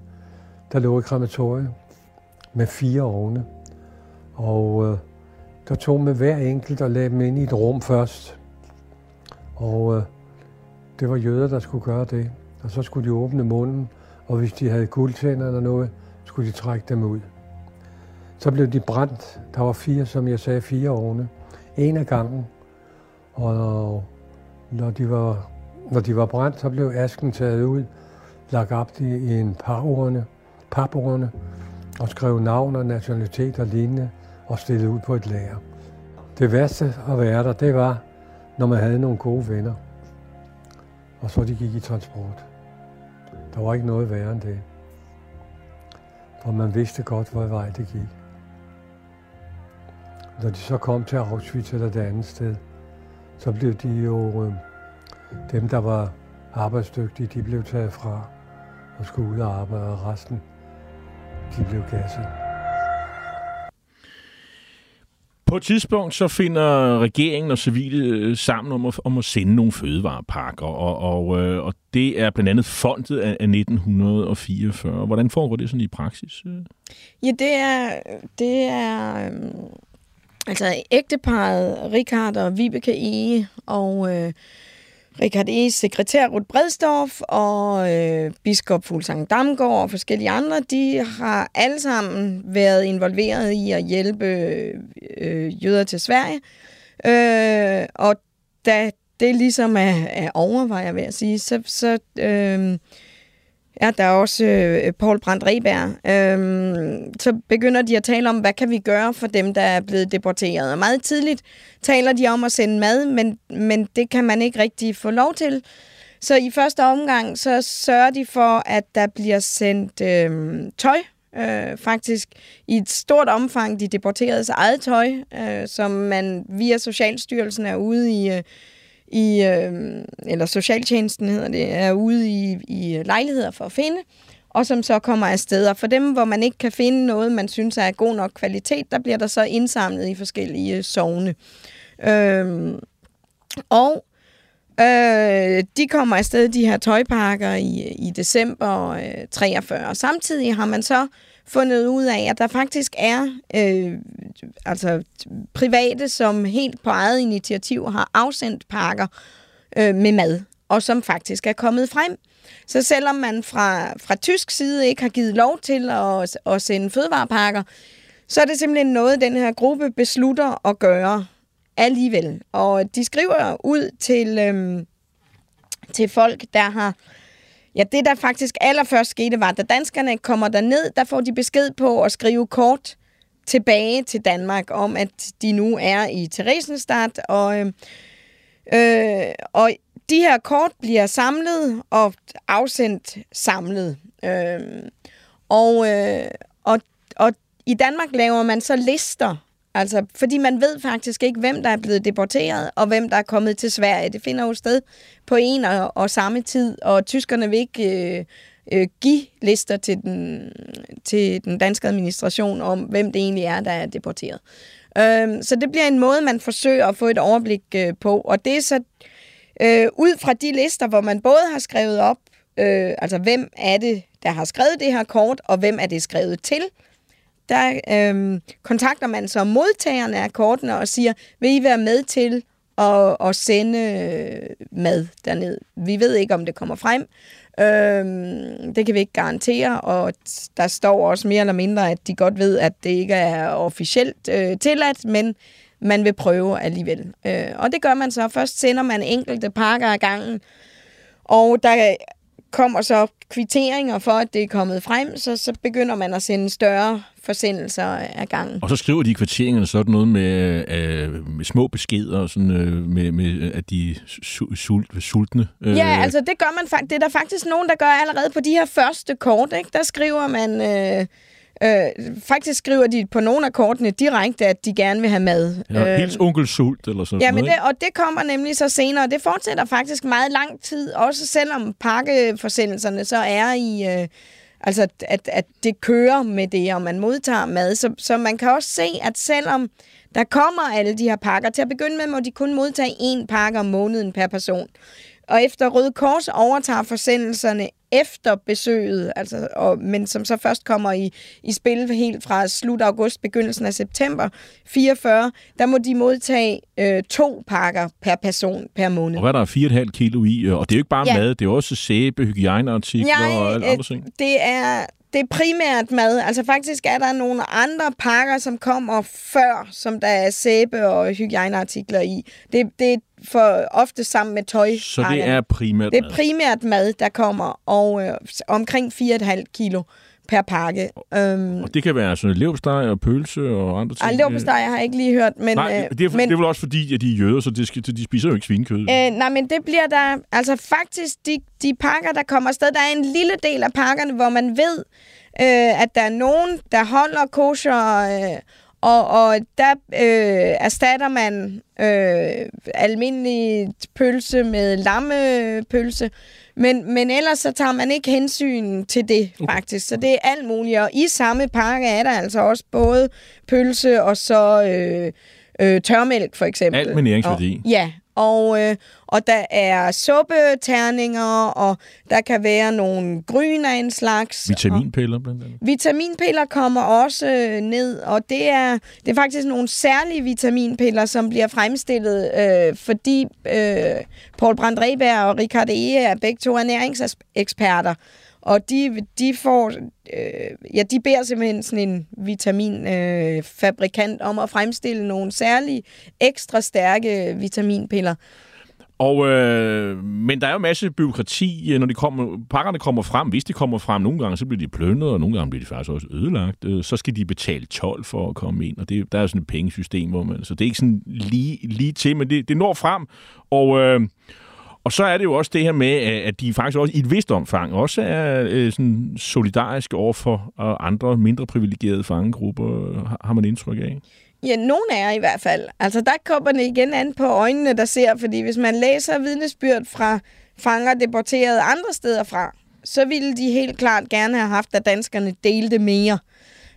der lå et krematorium med fire ovne. Og øh, der tog med hver enkelt og lagde dem ind i et rum først. Og øh, det var jøder, der skulle gøre det. Og så skulle de åbne munden, og hvis de havde guldtænder eller noget, skulle de trække dem ud. Så blev de brændt. Der var fire, som jeg sagde, fire ovne. En af gangen. Og når de var, når de var brændt, så blev asken taget ud, lagt op i en par papurne, og skrev navn og nationalitet og lignende og stillet ud på et lager. Det værste at være der, det var, når man havde nogle gode venner, og så de gik i transport. Der var ikke noget værre end det. For man vidste godt, hvor vej det gik. Når de så kom til Auschwitz eller det andet sted, så blev de jo, øh, dem der var arbejdsdygtige, de blev taget fra og skulle ud og arbejde, og resten de blev gasset. På et tidspunkt så finder regeringen og civile øh, sammen om at, om at sende nogle fødevarepakker, og, og, øh, og det er blandt andet fondet af, af 1944. Hvordan foregår det sådan i praksis? Ja, det er, det er øhm, altså ægteparet Richard og Vibeke Ege og øh, Richard E. sekretær Ruth Bredstorff og øh, biskop Fuglsang Damgaard og forskellige andre, de har alle sammen været involveret i at hjælpe øh, jøder til Sverige. Øh, og da det ligesom er, er over, var jeg ved at sige, så, så, øh, Ja, der er også øh, Paul Brandt Reberg. Øhm, så begynder de at tale om, hvad kan vi gøre for dem, der er blevet deporteret. Og meget tidligt taler de om at sende mad, men, men det kan man ikke rigtig få lov til. Så i første omgang, så sørger de for, at der bliver sendt øh, tøj, øh, faktisk i et stort omfang, de deporteredes eget tøj, øh, som man via Socialstyrelsen er ude i... Øh, i, øh, eller socialtjenesten hedder det, er ude i, i lejligheder for at finde, og som så kommer af steder. For dem, hvor man ikke kan finde noget, man synes er god nok kvalitet, der bliver der så indsamlet i forskellige sovne. Øh, og øh, de kommer afsted, de her tøjpakker, i, i december øh, 43. Samtidig har man så fundet ud af, at der faktisk er øh, altså private, som helt på eget initiativ har afsendt pakker øh, med mad, og som faktisk er kommet frem. Så selvom man fra, fra tysk side ikke har givet lov til at, at sende fødevarepakker, så er det simpelthen noget, den her gruppe beslutter at gøre alligevel. Og de skriver ud til, øhm, til folk, der har Ja, det der faktisk allerførst skete var, da danskerne kommer derned, der får de besked på at skrive kort tilbage til Danmark om, at de nu er i Theresienstadt, og, øh, øh, og de her kort bliver samlet og afsendt samlet. Øh, og, øh, og, og i Danmark laver man så lister Altså, fordi man ved faktisk ikke, hvem der er blevet deporteret, og hvem der er kommet til Sverige. Det finder jo sted på en og, og samme tid, og tyskerne vil ikke øh, øh, give lister til den, til den danske administration om, hvem det egentlig er, der er deporteret. Øh, så det bliver en måde, man forsøger at få et overblik øh, på, og det er så øh, ud fra de lister, hvor man både har skrevet op, øh, altså hvem er det, der har skrevet det her kort, og hvem er det skrevet til, der øhm, kontakter man så modtagerne af kortene og siger, vil I være med til at, at sende øh, mad derned? Vi ved ikke, om det kommer frem. Øhm, det kan vi ikke garantere, og der står også mere eller mindre, at de godt ved, at det ikke er officielt øh, tilladt, men man vil prøve alligevel. Øh, og det gør man så. Først sender man enkelte pakker ad gangen, og der kommer så kvitteringer for, at det er kommet frem, så, så begynder man at sende større forsendelser af gangen. Og så skriver de i kvitteringerne sådan noget med, øh, med små beskeder, sådan, øh, med, med, at de su- sult, sultne. Øh. Ja, altså det gør man faktisk. Det er der faktisk nogen, der gør allerede på de her første kort. Ikke? Der skriver man... Øh, Øh, faktisk skriver de på nogle af kortene direkte, at de gerne vil have mad. Ja, øh, onkel sult eller sådan ja, noget. Ja, og det kommer nemlig så senere. Det fortsætter faktisk meget lang tid, også selvom pakkeforsendelserne så er i... Øh, altså, at, at det kører med det, og man modtager mad. Så, så man kan også se, at selvom der kommer alle de her pakker, til at begynde med må de kun modtage én pakke om måneden per person. Og efter Røde Kors overtager forsendelserne efter besøget, altså, og, men som så først kommer i, i spil helt fra slut august, begyndelsen af september 44, der må de modtage øh, to pakker per person per måned. Og hvad der er 4,5 kilo i, og det er jo ikke bare ja. mad, det er også sæbe, hygiejneartikler ja, og alle andre ting. Det er, det er primært mad. Altså faktisk er der nogle andre pakker, som kommer før, som der er sæbe og hygiejneartikler i. Det, det er for ofte sammen med tøj. Så det er primært Det er primært mad, der kommer, og øh, omkring 4,5 kilo per pakke. Um, og det kan være sådan leverpostej og pølse og andre ting? Nej, leverpostej jeg har jeg ikke lige hørt. Men, nej, øh, det, er, men, det er vel også fordi, at de er jøder, så de, de spiser jo ikke svinekød. Øh, nej, men det bliver der... Altså faktisk, de, de pakker, der kommer afsted, der er en lille del af pakkerne, hvor man ved, øh, at der er nogen, der holder kosher... Øh, og, og der øh, erstatter man øh, almindelig pølse med lammepølse. Men, men ellers så tager man ikke hensyn til det, faktisk. Så det er alt muligt. Og i samme pakke er der altså også både pølse og så øh, øh, tørmælk, for eksempel. Alt med næringsværdi. Og, ja, og, øh, og der er suppeterninger, og der kan være nogle gryn af en slags. Vitaminpiller blandt andet. Vitaminpiller kommer også øh, ned, og det er, det er faktisk nogle særlige vitaminpiller, som bliver fremstillet, øh, fordi øh, Paul Brandt og Richard Ege er begge to ernæringseksperter. Og de, de får, øh, ja, de beder simpelthen sådan en vitaminfabrikant øh, om at fremstille nogle særlige, ekstra stærke vitaminpiller. Og, øh, men der er jo en masse byråkrati, øh, når de kommer, pakkerne kommer frem. Hvis de kommer frem, nogle gange så bliver de plønnet, og nogle gange bliver de faktisk også ødelagt. Øh, så skal de betale 12 for at komme ind, og det, der er sådan et pengesystem, hvor man, så det er ikke sådan lige, lige til, men det, det når frem. Og, øh, og så er det jo også det her med, at de faktisk også i et vist omfang også er øh, sådan solidariske over for øh, andre mindre privilegerede fangegrupper, har man indtryk af. Ja, nogen er i hvert fald. Altså, der kommer det igen an på øjnene, der ser, fordi hvis man læser vidnesbyrd fra fanger deporteret andre steder fra, så ville de helt klart gerne have haft, at danskerne delte mere.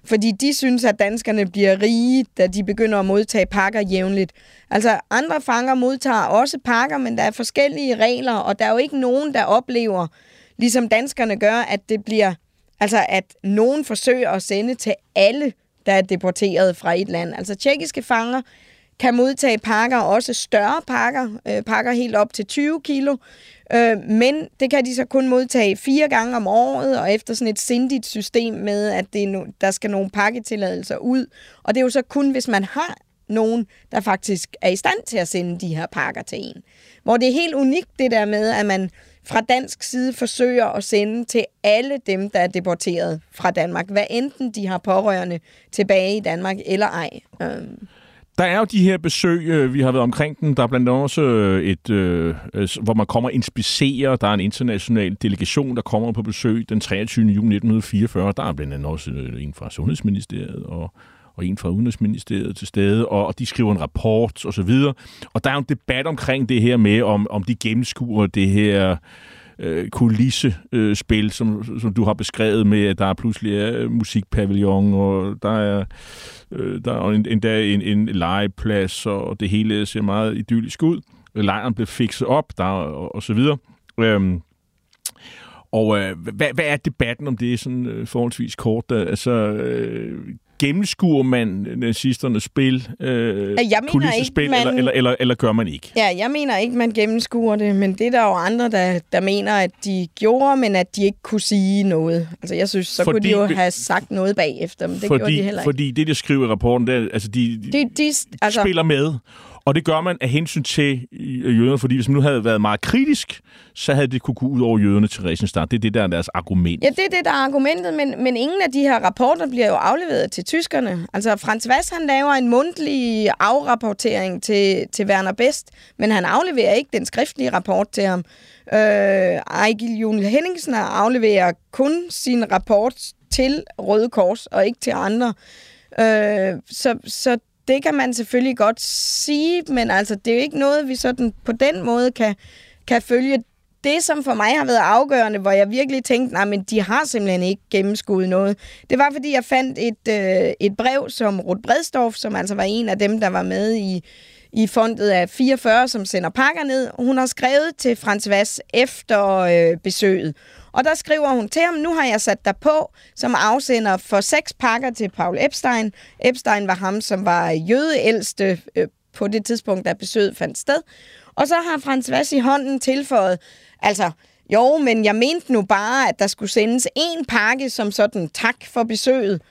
Fordi de synes, at danskerne bliver rige, da de begynder at modtage pakker jævnligt. Altså, andre fanger modtager også pakker, men der er forskellige regler, og der er jo ikke nogen, der oplever, ligesom danskerne gør, at det bliver, altså at nogen forsøger at sende til alle der er deporteret fra et land. Altså tjekkiske fanger kan modtage pakker, også større pakker, øh, pakker helt op til 20 kilo, øh, men det kan de så kun modtage fire gange om året, og efter sådan et sindigt system med, at det no, der skal nogle pakketilladelser ud. Og det er jo så kun, hvis man har nogen, der faktisk er i stand til at sende de her pakker til en. Hvor det er helt unikt det der med, at man fra dansk side forsøger at sende til alle dem, der er deporteret fra Danmark, hvad enten de har pårørende tilbage i Danmark eller ej. Øhm. Der er jo de her besøg, øh, vi har været omkring den. Der er blandt andet også øh, et, øh, hvor man kommer og inspicerer. Der er en international delegation, der kommer på besøg den 23. juni 1944. Der er blandt andet også øh, en fra Sundhedsministeriet og og en fra Udenrigsministeriet til stede, og, og de skriver en rapport og så videre. Og der er jo en debat omkring det her med, om, om de gennemskuer det her øh, kulissespil, øh, som, som du har beskrevet med, at der er pludselig er musikpavillon, og der er, øh, der er endda en, en legeplads, og det hele ser meget idyllisk ud. Lejren blev fikset op, der og, og så videre. Øhm, og øh, hvad, hvad er debatten om det sådan øh, forholdsvis kort? Altså, øh, gennemskuer man nazisternes spil, øh, jeg mener ikke, man... eller, eller, eller, eller gør man ikke? Ja, jeg mener ikke, man gennemskuer det, men det er der jo andre, der, der mener, at de gjorde, men at de ikke kunne sige noget. Altså, jeg synes, så fordi, kunne de jo have sagt noget bagefter, men det fordi, gjorde de heller ikke. Fordi det, de skriver i rapporten, det er, altså, de, de, de, de altså, spiller med. Og det gør man af hensyn til øh, jøderne, fordi hvis man nu havde været meget kritisk, så havde det kunne gå ud over jøderne til Reisenstadt. Det er det, der er deres argument. Ja, det er det, der er argumentet, men, men ingen af de her rapporter bliver jo afleveret til tyskerne. Altså, Frans Vass, han laver en mundtlig afrapportering til, til Werner Best, men han afleverer ikke den skriftlige rapport til ham. Øh, Ejgil Jule Henningsen afleverer kun sin rapport til Røde Kors, og ikke til andre. Øh, så, så det kan man selvfølgelig godt sige, men altså, det er jo ikke noget, vi sådan på den måde kan, kan følge. Det, som for mig har været afgørende, hvor jeg virkelig tænkte, nej, men de har simpelthen ikke gennemskuet noget, det var, fordi jeg fandt et, øh, et brev, som Ruth Bredstorff, som altså var en af dem, der var med i, i fondet af 44, som sender pakker ned. Hun har skrevet til Frans Vass efter øh, besøget. Og der skriver hun til ham, nu har jeg sat dig på som afsender for seks pakker til Paul Epstein. Epstein var ham, som var jødeældste øh, på det tidspunkt, da besøget fandt sted. Og så har Frans Vass i hånden tilføjet, altså, jo, men jeg mente nu bare, at der skulle sendes en pakke som sådan tak for besøget.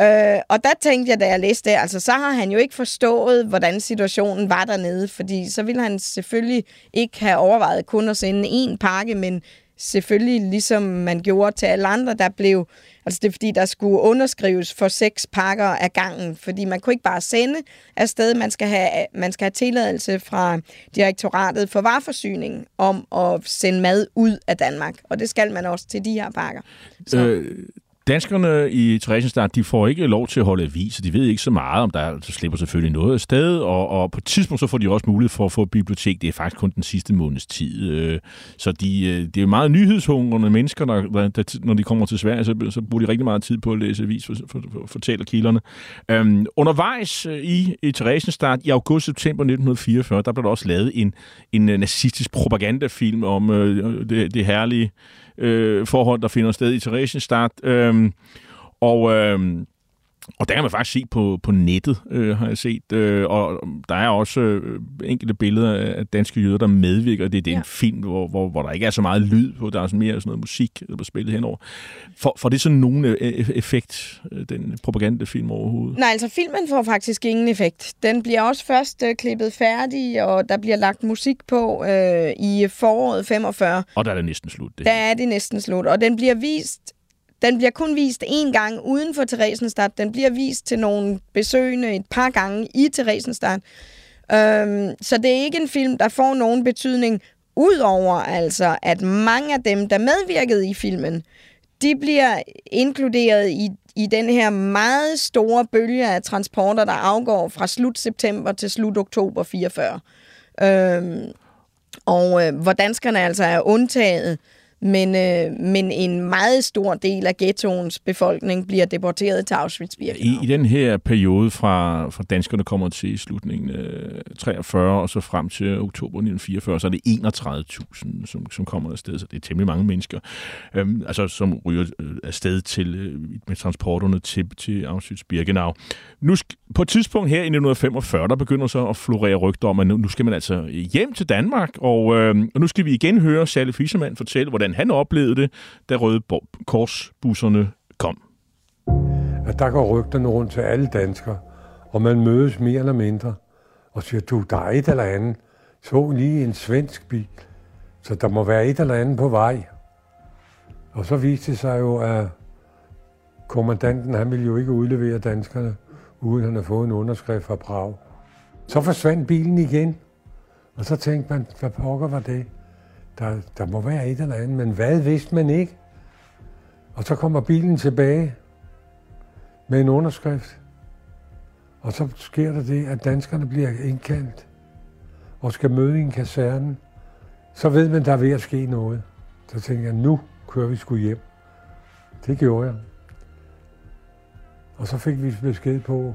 Øh, og der tænkte jeg, da jeg læste det, altså så har han jo ikke forstået, hvordan situationen var dernede, fordi så ville han selvfølgelig ikke have overvejet kun at sende en pakke, men selvfølgelig ligesom man gjorde til alle andre, der blev, altså det er fordi, der skulle underskrives for seks pakker af gangen, fordi man kunne ikke bare sende afsted, man skal have, man skal have tilladelse fra direktoratet for vareforsyning om at sende mad ud af Danmark, og det skal man også til de her pakker. Så. Øh, Danskerne i Theresienstadt, de får ikke lov til at holde avis, de ved ikke så meget om der, så slipper selvfølgelig noget af sted, og, og på et tidspunkt så får de også mulighed for at få et bibliotek. Det er faktisk kun den sidste måneds tid. Øh, så de, øh, det er meget nyhedshungrende mennesker, der, der, når de kommer til Sverige, så, så bruger de rigtig meget tid på at læse avis, for, for, for, fortæller kilderne. Øhm, undervejs øh, i, i Theresienstadt i august-september 1944, der blev der også lavet en, en øh, nazistisk propagandafilm om øh, det, det herlige øh, forhold, der finder sted i Theresienstadt. Øh, og øh, og der kan man faktisk se på, på nettet, øh, har jeg set. Øh, og der er også øh, enkelte billeder af danske jøder, der medvirker. Det, det er ja. en film, hvor, hvor, hvor der ikke er så meget lyd på. Der er sådan mere sådan noget musik, der er spillet henover. For, for det sådan nogen øh, effekt, øh, den propagandafilm overhovedet? Nej, altså filmen får faktisk ingen effekt. Den bliver også først øh, klippet færdig, og der bliver lagt musik på øh, i foråret 45. Og der er det næsten slut. Det der er det næsten slut, og den bliver vist den bliver kun vist én gang uden for Theresienstadt. Den bliver vist til nogle besøgende et par gange i Theresienstadt. Øhm, så det er ikke en film, der får nogen betydning, udover altså, at mange af dem, der medvirkede i filmen, de bliver inkluderet i, i den her meget store bølge af transporter, der afgår fra slut september til slut oktober 44. Øhm, og øh, hvor danskerne altså er undtaget men, øh, men en meget stor del af ghettoens befolkning bliver deporteret til Auschwitz-Birkenau. I, I den her periode fra, fra danskerne kommer til slutningen af øh, 43 og så frem til oktober 1944, så er det 31.000, som, som kommer afsted, så det er temmelig mange mennesker, øhm, altså, som ryger øh, afsted til, øh, med transporterne til, til Auschwitz-Birkenau. Nu, på et tidspunkt her i 1945, der begynder så at florere rygter om, at nu, nu skal man altså hjem til Danmark, og, øh, og nu skal vi igen høre Sally Fischermann fortælle, hvordan han oplevede det, da Røde Korsbusserne kom. At der går rygterne rundt til alle danskere, og man mødes mere eller mindre, og siger, du, der er et eller andet. Så lige en svensk bil, så der må være et eller andet på vej. Og så viste det sig jo, at kommandanten, han ville jo ikke udlevere danskerne, uden han havde fået en underskrift fra Prag. Så forsvandt bilen igen, og så tænkte man, hvad pokker var det? Der, der må være et eller andet, men hvad vidste man ikke? Og så kommer bilen tilbage med en underskrift. Og så sker der det, at danskerne bliver indkaldt og skal møde i en kaserne. Så ved man, der er ved at ske noget. Så tænker jeg, nu kører vi sgu hjem. Det gjorde jeg. Og så fik vi besked på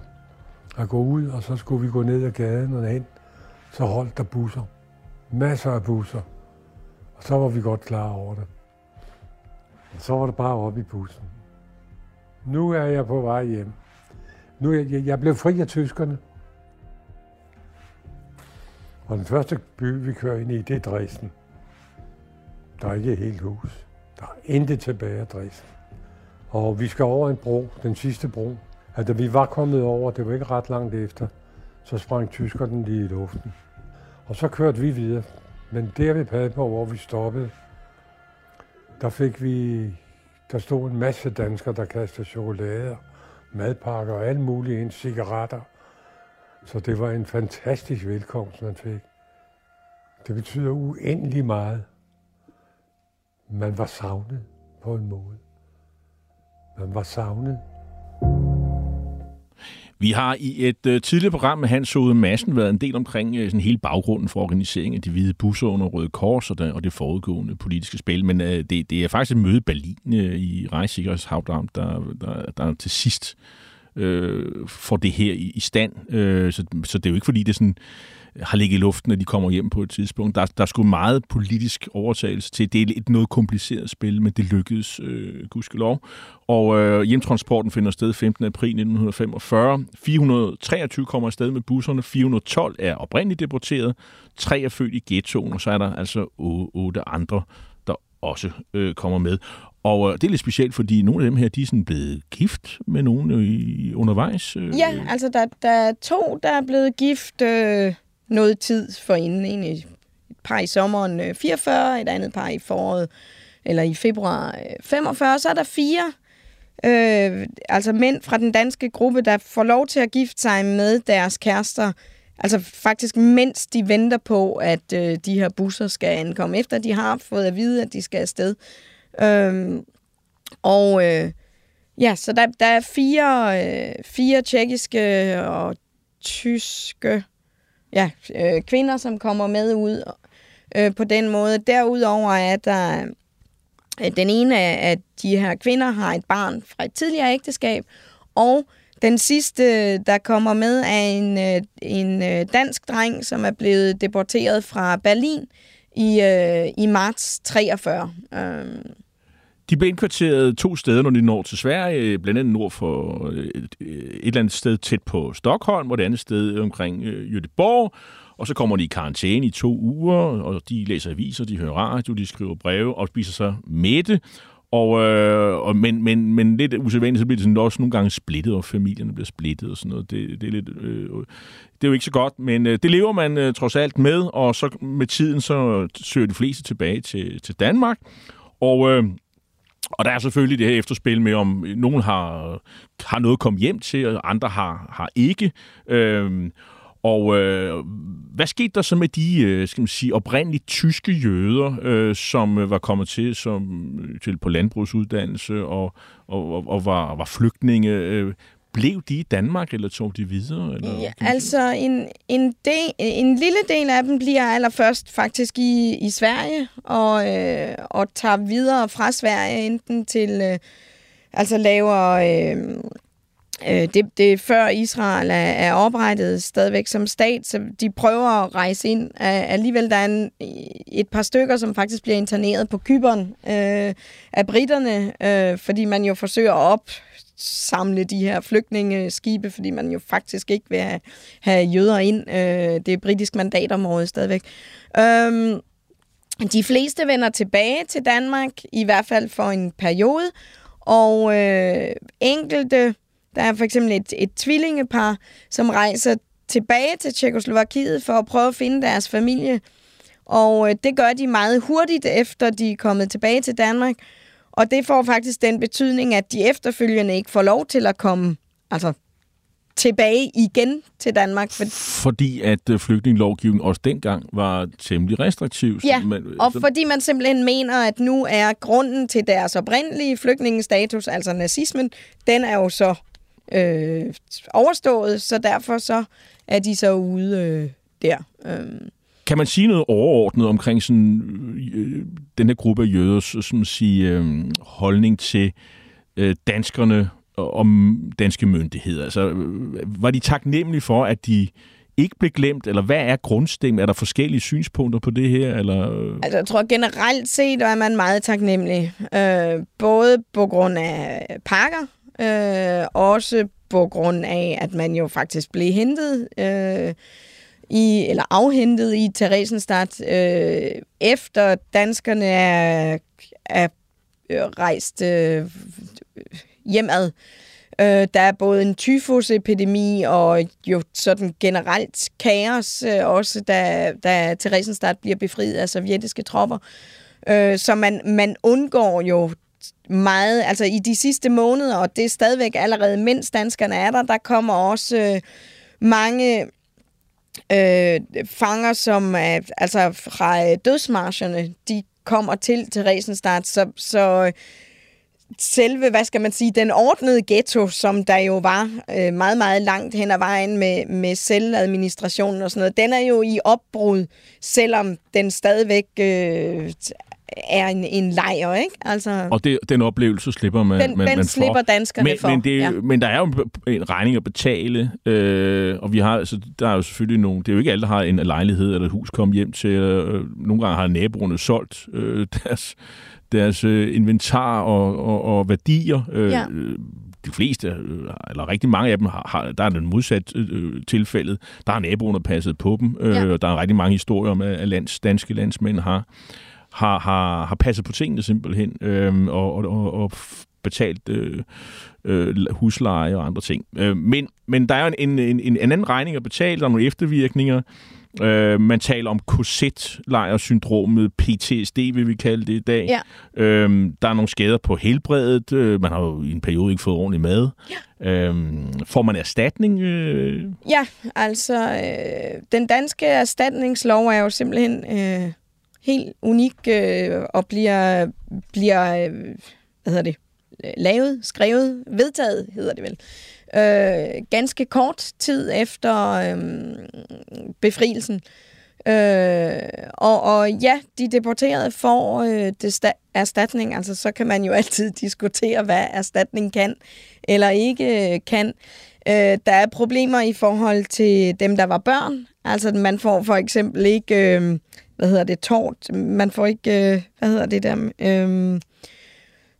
at gå ud, og så skulle vi gå ned ad gaden og hen. Så holdt der busser. Masser af busser. Og så var vi godt klar over det. Og så var det bare op i bussen. Nu er jeg på vej hjem. Nu er jeg, jeg blev fri af tyskerne. Og den første by, vi kører ind i, det er Dresden. Der er ikke et helt hus. Der er intet tilbage af Dresden. Og vi skal over en bro, den sidste bro. At da vi var kommet over, det var ikke ret langt efter, så sprang tyskerne lige i luften. Og så kørte vi videre. Men der ved Padborg, hvor vi stoppede, der fik vi, der stod en masse danskere, der kastede chokolade, madpakker og alt muligt ind, cigaretter. Så det var en fantastisk velkomst, man fik. Det betyder uendelig meget. Man var savnet på en måde. Man var savnet. Vi har i et øh, tidligere program med Hans Ode Madsen været en del omkring øh, sådan hele baggrunden for organiseringen af de hvide busser under Røde Kors og, der, og det forudgående politiske spil. Men øh, det, det er faktisk et møde i Berlin øh, i Rejsikkerhedshavdam, der, der, der til sidst øh, får det her i, i stand. Øh, så, så det er jo ikke fordi, det er sådan har ligget i luften, når de kommer hjem på et tidspunkt. Der, der skulle meget politisk overtagelse til. Det er et noget kompliceret spil, men det lykkedes, øh, gudskelov. Og øh, hjemtransporten finder sted 15. april 1945. 423 kommer afsted med busserne. 412 er oprindeligt deporteret. Tre er født i ghettoen, og så er der altså otte andre, der også øh, kommer med. Og øh, det er lidt specielt, fordi nogle af dem her, de er sådan blevet gift med nogen øh, undervejs. Øh. Ja, altså der, der er to, der er blevet gift øh, noget tid for inden. Egentlig et par i sommeren øh, 44, et andet par i foråret, eller i februar øh, 45. Så er der fire øh, altså mænd fra den danske gruppe, der får lov til at gifte sig med deres kærester, altså faktisk mens de venter på, at øh, de her busser skal ankomme, efter de har fået at vide, at de skal afsted. Øh, og øh, ja, så der, der er fire, øh, fire tjekkiske og tyske ja, øh, kvinder, som kommer med ud øh, på den måde. Derudover er der øh, den ene af de her kvinder har et barn fra et tidligere ægteskab, og den sidste, der kommer med, er en, øh, en øh, dansk dreng, som er blevet deporteret fra Berlin i, øh, i marts 43. Øh. De blev indkvarteret to steder, når de når til Sverige, blandt andet nord for øh, et, øh, et eller andet sted tæt på Stockholm, og det andet sted omkring øh, Göteborg. Og så kommer de i karantæne i to uger, og de læser aviser, de hører radio, de skriver breve og spiser sig mætte. Og, øh, og, men, men, men lidt usædvanligt, så bliver det sådan også nogle gange splittet, og familierne bliver splittet og sådan noget. Det, det, er, lidt, øh, det er jo ikke så godt, men øh, det lever man øh, trods alt med, og så med tiden så søger de fleste tilbage til, til Danmark. Og, øh, og der er selvfølgelig det her efterspil med, om nogen har, har noget at komme hjem til, og andre har, har ikke. Øhm, og øh, hvad skete der så med de øh, skal man sige, oprindeligt tyske jøder, øh, som øh, var kommet til som øh, til på landbrugsuddannelse og, og, og, og var, var flygtninge? Øh, blev de i Danmark, eller tog de videre? Eller? Ja, altså, en, en, del, en lille del af dem bliver allerførst faktisk i, i Sverige, og, øh, og tager videre fra Sverige, enten til, øh, altså laver... Øh, Øh, det, det er før Israel er, er oprettet stadigvæk som stat, så de prøver at rejse ind. Alligevel der er en, et par stykker, som faktisk bliver interneret på Kyberen øh, af britterne, øh, fordi man jo forsøger at samle de her flygtningeskibe, fordi man jo faktisk ikke vil have, have jøder ind. Øh, det er britisk mandatområde stadigvæk. Øhm, de fleste vender tilbage til Danmark, i hvert fald for en periode, og øh, enkelte der er for eksempel et, et tvillingepar, som rejser tilbage til Tjekoslovakiet for at prøve at finde deres familie. Og øh, det gør de meget hurtigt, efter de er kommet tilbage til Danmark. Og det får faktisk den betydning, at de efterfølgende ikke får lov til at komme altså, tilbage igen til Danmark. For... Fordi at øh, flygtningelovgivningen også dengang var temmelig restriktiv. Ja, man, og fordi man simpelthen mener, at nu er grunden til deres oprindelige flygtningestatus, altså nazismen, den er jo så øh, overstået, så derfor så er de så ude øh, der. Øh. Kan man sige noget overordnet omkring sådan, øh, øh den her gruppe af jøder, som sige, øh, holdning til øh, danskerne om danske myndigheder? Altså, øh, var de taknemmelige for, at de ikke blev glemt, eller hvad er grundstemmen? Er der forskellige synspunkter på det her? Eller? Øh? Altså, jeg tror generelt set, er man meget taknemmelig. Øh, både på grund af pakker, Øh, også på grund af, at man jo faktisk blev hentet øh, i, eller afhentet i Theresienstadt, øh, efter danskerne er, er øh, rejst øh, hjemad. Øh, der er både en tyfusepidemi og jo sådan generelt kaos, øh, også da, da Theresienstadt bliver befriet af sovjetiske tropper. Øh, så man, man undgår jo meget, altså i de sidste måneder, og det er stadigvæk allerede, mens danskerne er der, der kommer også øh, mange øh, fanger, som er, altså fra øh, dødsmarscherne, de kommer til Theresienstadt, så, så selve, hvad skal man sige, den ordnede ghetto, som der jo var øh, meget, meget langt hen ad vejen med, med selvadministrationen og sådan noget, den er jo i opbrud, selvom den stadigvæk øh, er en, en lejr, ikke? Altså, og det, den oplevelse slipper man, den, man, den man slipper for. danskerne men, for. Men, det, ja. men der er jo en regning at betale, øh, og vi har, altså, der er jo selvfølgelig nogle... Det er jo ikke alle, der har en lejlighed eller et hus kommet hjem til. Øh, nogle gange har naboerne solgt øh, deres, deres øh, inventar og, og, og værdier. Øh, ja de fleste, øh, eller rigtig mange af dem, har, har der er den modsat øh, tilfældet. Der har naboerne passet på dem, øh, ja. og der er rigtig mange historier om, at lands, danske landsmænd har, har, har, har passet på tingene simpelthen, øh, og, og, og betalt øh, øh, husleje og andre ting. Øh, men, men der er en, en, en, en anden regning at betale, der er nogle eftervirkninger. Øh, man taler om korsetlejrsyndromet, PTSD vil vi kalde det i dag. Ja. Øh, der er nogle skader på helbredet. Øh, man har jo i en periode ikke fået ordentlig mad. Ja. Øh, får man erstatning? Øh? Ja, altså øh, den danske erstatningslov er jo simpelthen... Øh helt unik øh, og bliver, bliver øh, hvad hedder det, lavet, skrevet, vedtaget, hedder det vel. Øh, ganske kort tid efter øh, befrielsen. Øh, og, og ja, de deporterede får øh, det erstatning, altså så kan man jo altid diskutere, hvad erstatning kan eller ikke øh, kan. Øh, der er problemer i forhold til dem, der var børn. Altså man får for eksempel ikke... Øh, hvad hedder det, tårt. Man får ikke, øh, hvad hedder det der, øh,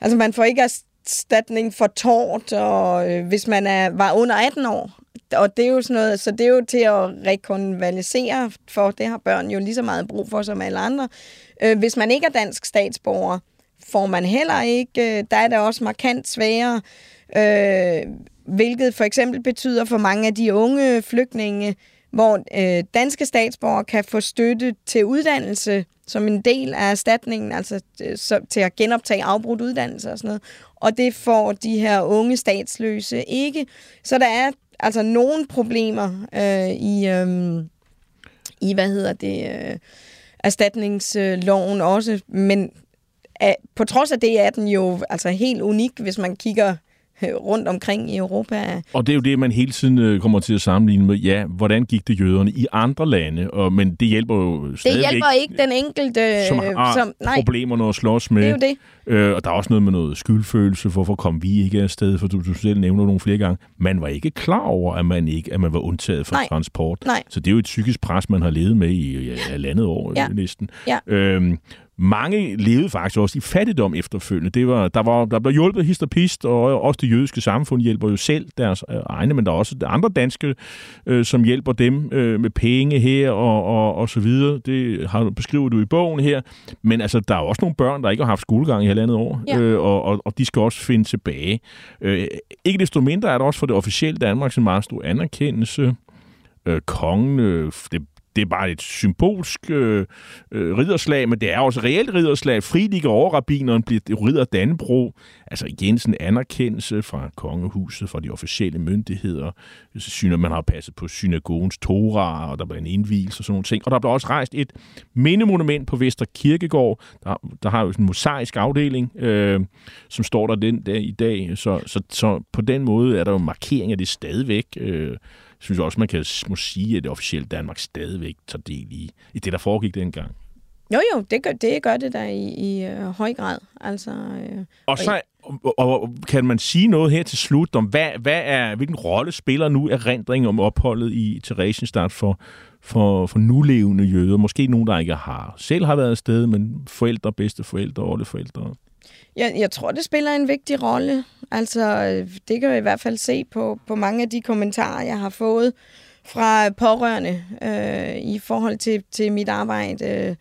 Altså, man får ikke erstatning for tårt, og øh, hvis man er, var under 18 år. Og det er jo sådan noget, så det er jo til at rekonvalisere, for det har børn jo lige så meget brug for som alle andre. Øh, hvis man ikke er dansk statsborger, får man heller ikke. Øh, der er det også markant sværere, øh, hvilket for eksempel betyder for mange af de unge flygtninge, hvor øh, danske statsborgere kan få støtte til uddannelse som en del af erstatningen, altså øh, så, til at genoptage afbrudt uddannelse og sådan noget. Og det får de her unge statsløse ikke. Så der er altså nogle problemer øh, i, øh, i, hvad hedder det, øh, erstatningsloven også, men øh, på trods af det er den jo altså helt unik, hvis man kigger rundt omkring i Europa. Og det er jo det, man hele tiden øh, kommer til at sammenligne med, ja, hvordan gik det jøderne i andre lande, og, men det hjælper jo stadig Det hjælper ikke den enkelte, som har som, nej, problemer at slås med. Det er jo det. Øh, og der er også noget med noget skyldfølelse, hvorfor kom vi ikke afsted, for du, du selv nævner nogle flere gange. Man var ikke klar over, at man ikke at man var undtaget fra nej. transport. Nej. Så det er jo et psykisk pres, man har levet med i ja, landet år ja. næsten. Ja. Øhm, mange levede faktisk også i fattigdom efterfølgende. Det var, der, var, der blev hjulpet hist og pist, og også det jødiske samfund hjælper jo selv deres øh, egne, men der er også andre danske, øh, som hjælper dem øh, med penge her og, og, og så videre. Det har, beskriver du i bogen her. Men altså, der er også nogle børn, der ikke har haft skolegang i halvandet år, Ja. øh, og, og, og de skal også finde tilbage. Øh, ikke desto mindre er der også for det officielle Danmark en meget stor anerkendelse. Øh, kongen, øh, det det er bare et symbolsk øh, øh, ridderslag, men det er også et reelt ridderslag. Fridig over rabineren bliver ridder Danbro. Altså igen sådan anerkendelse fra kongehuset, fra de officielle myndigheder. Altså, Synes, man har passet på synagogens Torah, og der bliver en indvielse og sådan nogle ting. Og der bliver også rejst et mindemonument på Vester Kirkegård. Der, der har jo sådan en mosaisk afdeling, øh, som står der den der i dag. Så, så, så på den måde er der jo markering af det stadigvæk. Øh, synes også, man kan må sige, at det officielle Danmark stadigvæk tager del i, i det, der foregik dengang. Jo, jo, det gør det, gør det der i, i øh, høj grad. Altså, øh, Og så og, og kan man sige noget her til slut om, hvad, hvad er, hvilken rolle spiller nu erindringen om opholdet i Theresienstadt for, for, for nulevende jøder? Måske nogen, der ikke har selv har været afsted, men forældre, bedsteforældre, oldeforældre. Jeg, jeg tror, det spiller en vigtig rolle. Altså, øh, det kan jeg i hvert fald se på, på mange af de kommentarer, jeg har fået fra pårørende øh, i forhold til, til mit arbejde øh,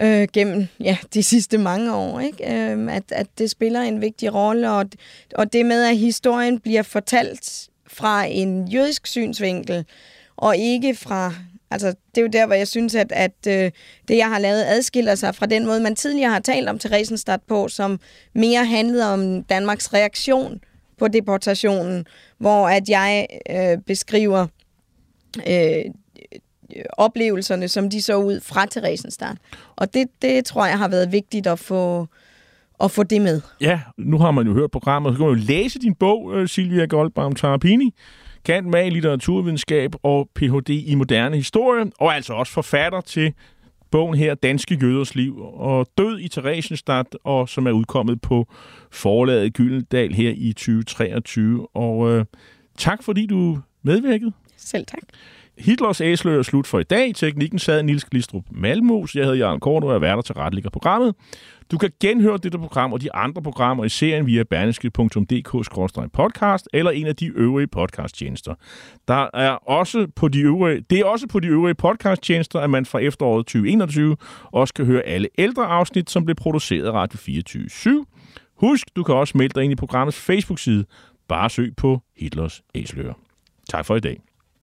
øh, gennem ja, de sidste mange år. Ikke? Øh, at, at det spiller en vigtig rolle, og, og det med, at historien bliver fortalt fra en jødisk synsvinkel, og ikke fra Altså, det er jo der, hvor jeg synes, at, at øh, det, jeg har lavet, adskiller sig fra den måde, man tidligere har talt om Theresienstadt på, som mere handlede om Danmarks reaktion på deportationen, hvor at jeg øh, beskriver øh, oplevelserne, som de så ud fra Theresienstadt. Og det, det tror jeg har været vigtigt at få, at få det med. Ja, nu har man jo hørt programmet, så kan man jo læse din bog, øh, Silvia Goldbaum Tarapini, kan med i litteraturvidenskab og Ph.D. i moderne historie, og altså også forfatter til bogen her, Danske Jøders Liv, og Død i Theresienstadt, og som er udkommet på forlaget Gyldendal her i 2023. Og øh, tak fordi du medvirkede. Selv tak. Hitlers æsler er slut for i dag. I teknikken sad Nils Glistrup Malmus. Jeg hedder Jarl Kort, og er værter til retlægger programmet. Du kan genhøre dette program og de andre programmer i serien via berneske.dk-podcast eller en af de øvrige podcasttjenester. Der er også på de øvrige, det er også på de øvrige podcasttjenester, at man fra efteråret 2021 også kan høre alle ældre afsnit, som blev produceret af Radio 24 /7. Husk, du kan også melde dig ind i programmets Facebook-side. Bare søg på Hitlers Æsler. Tak for i dag.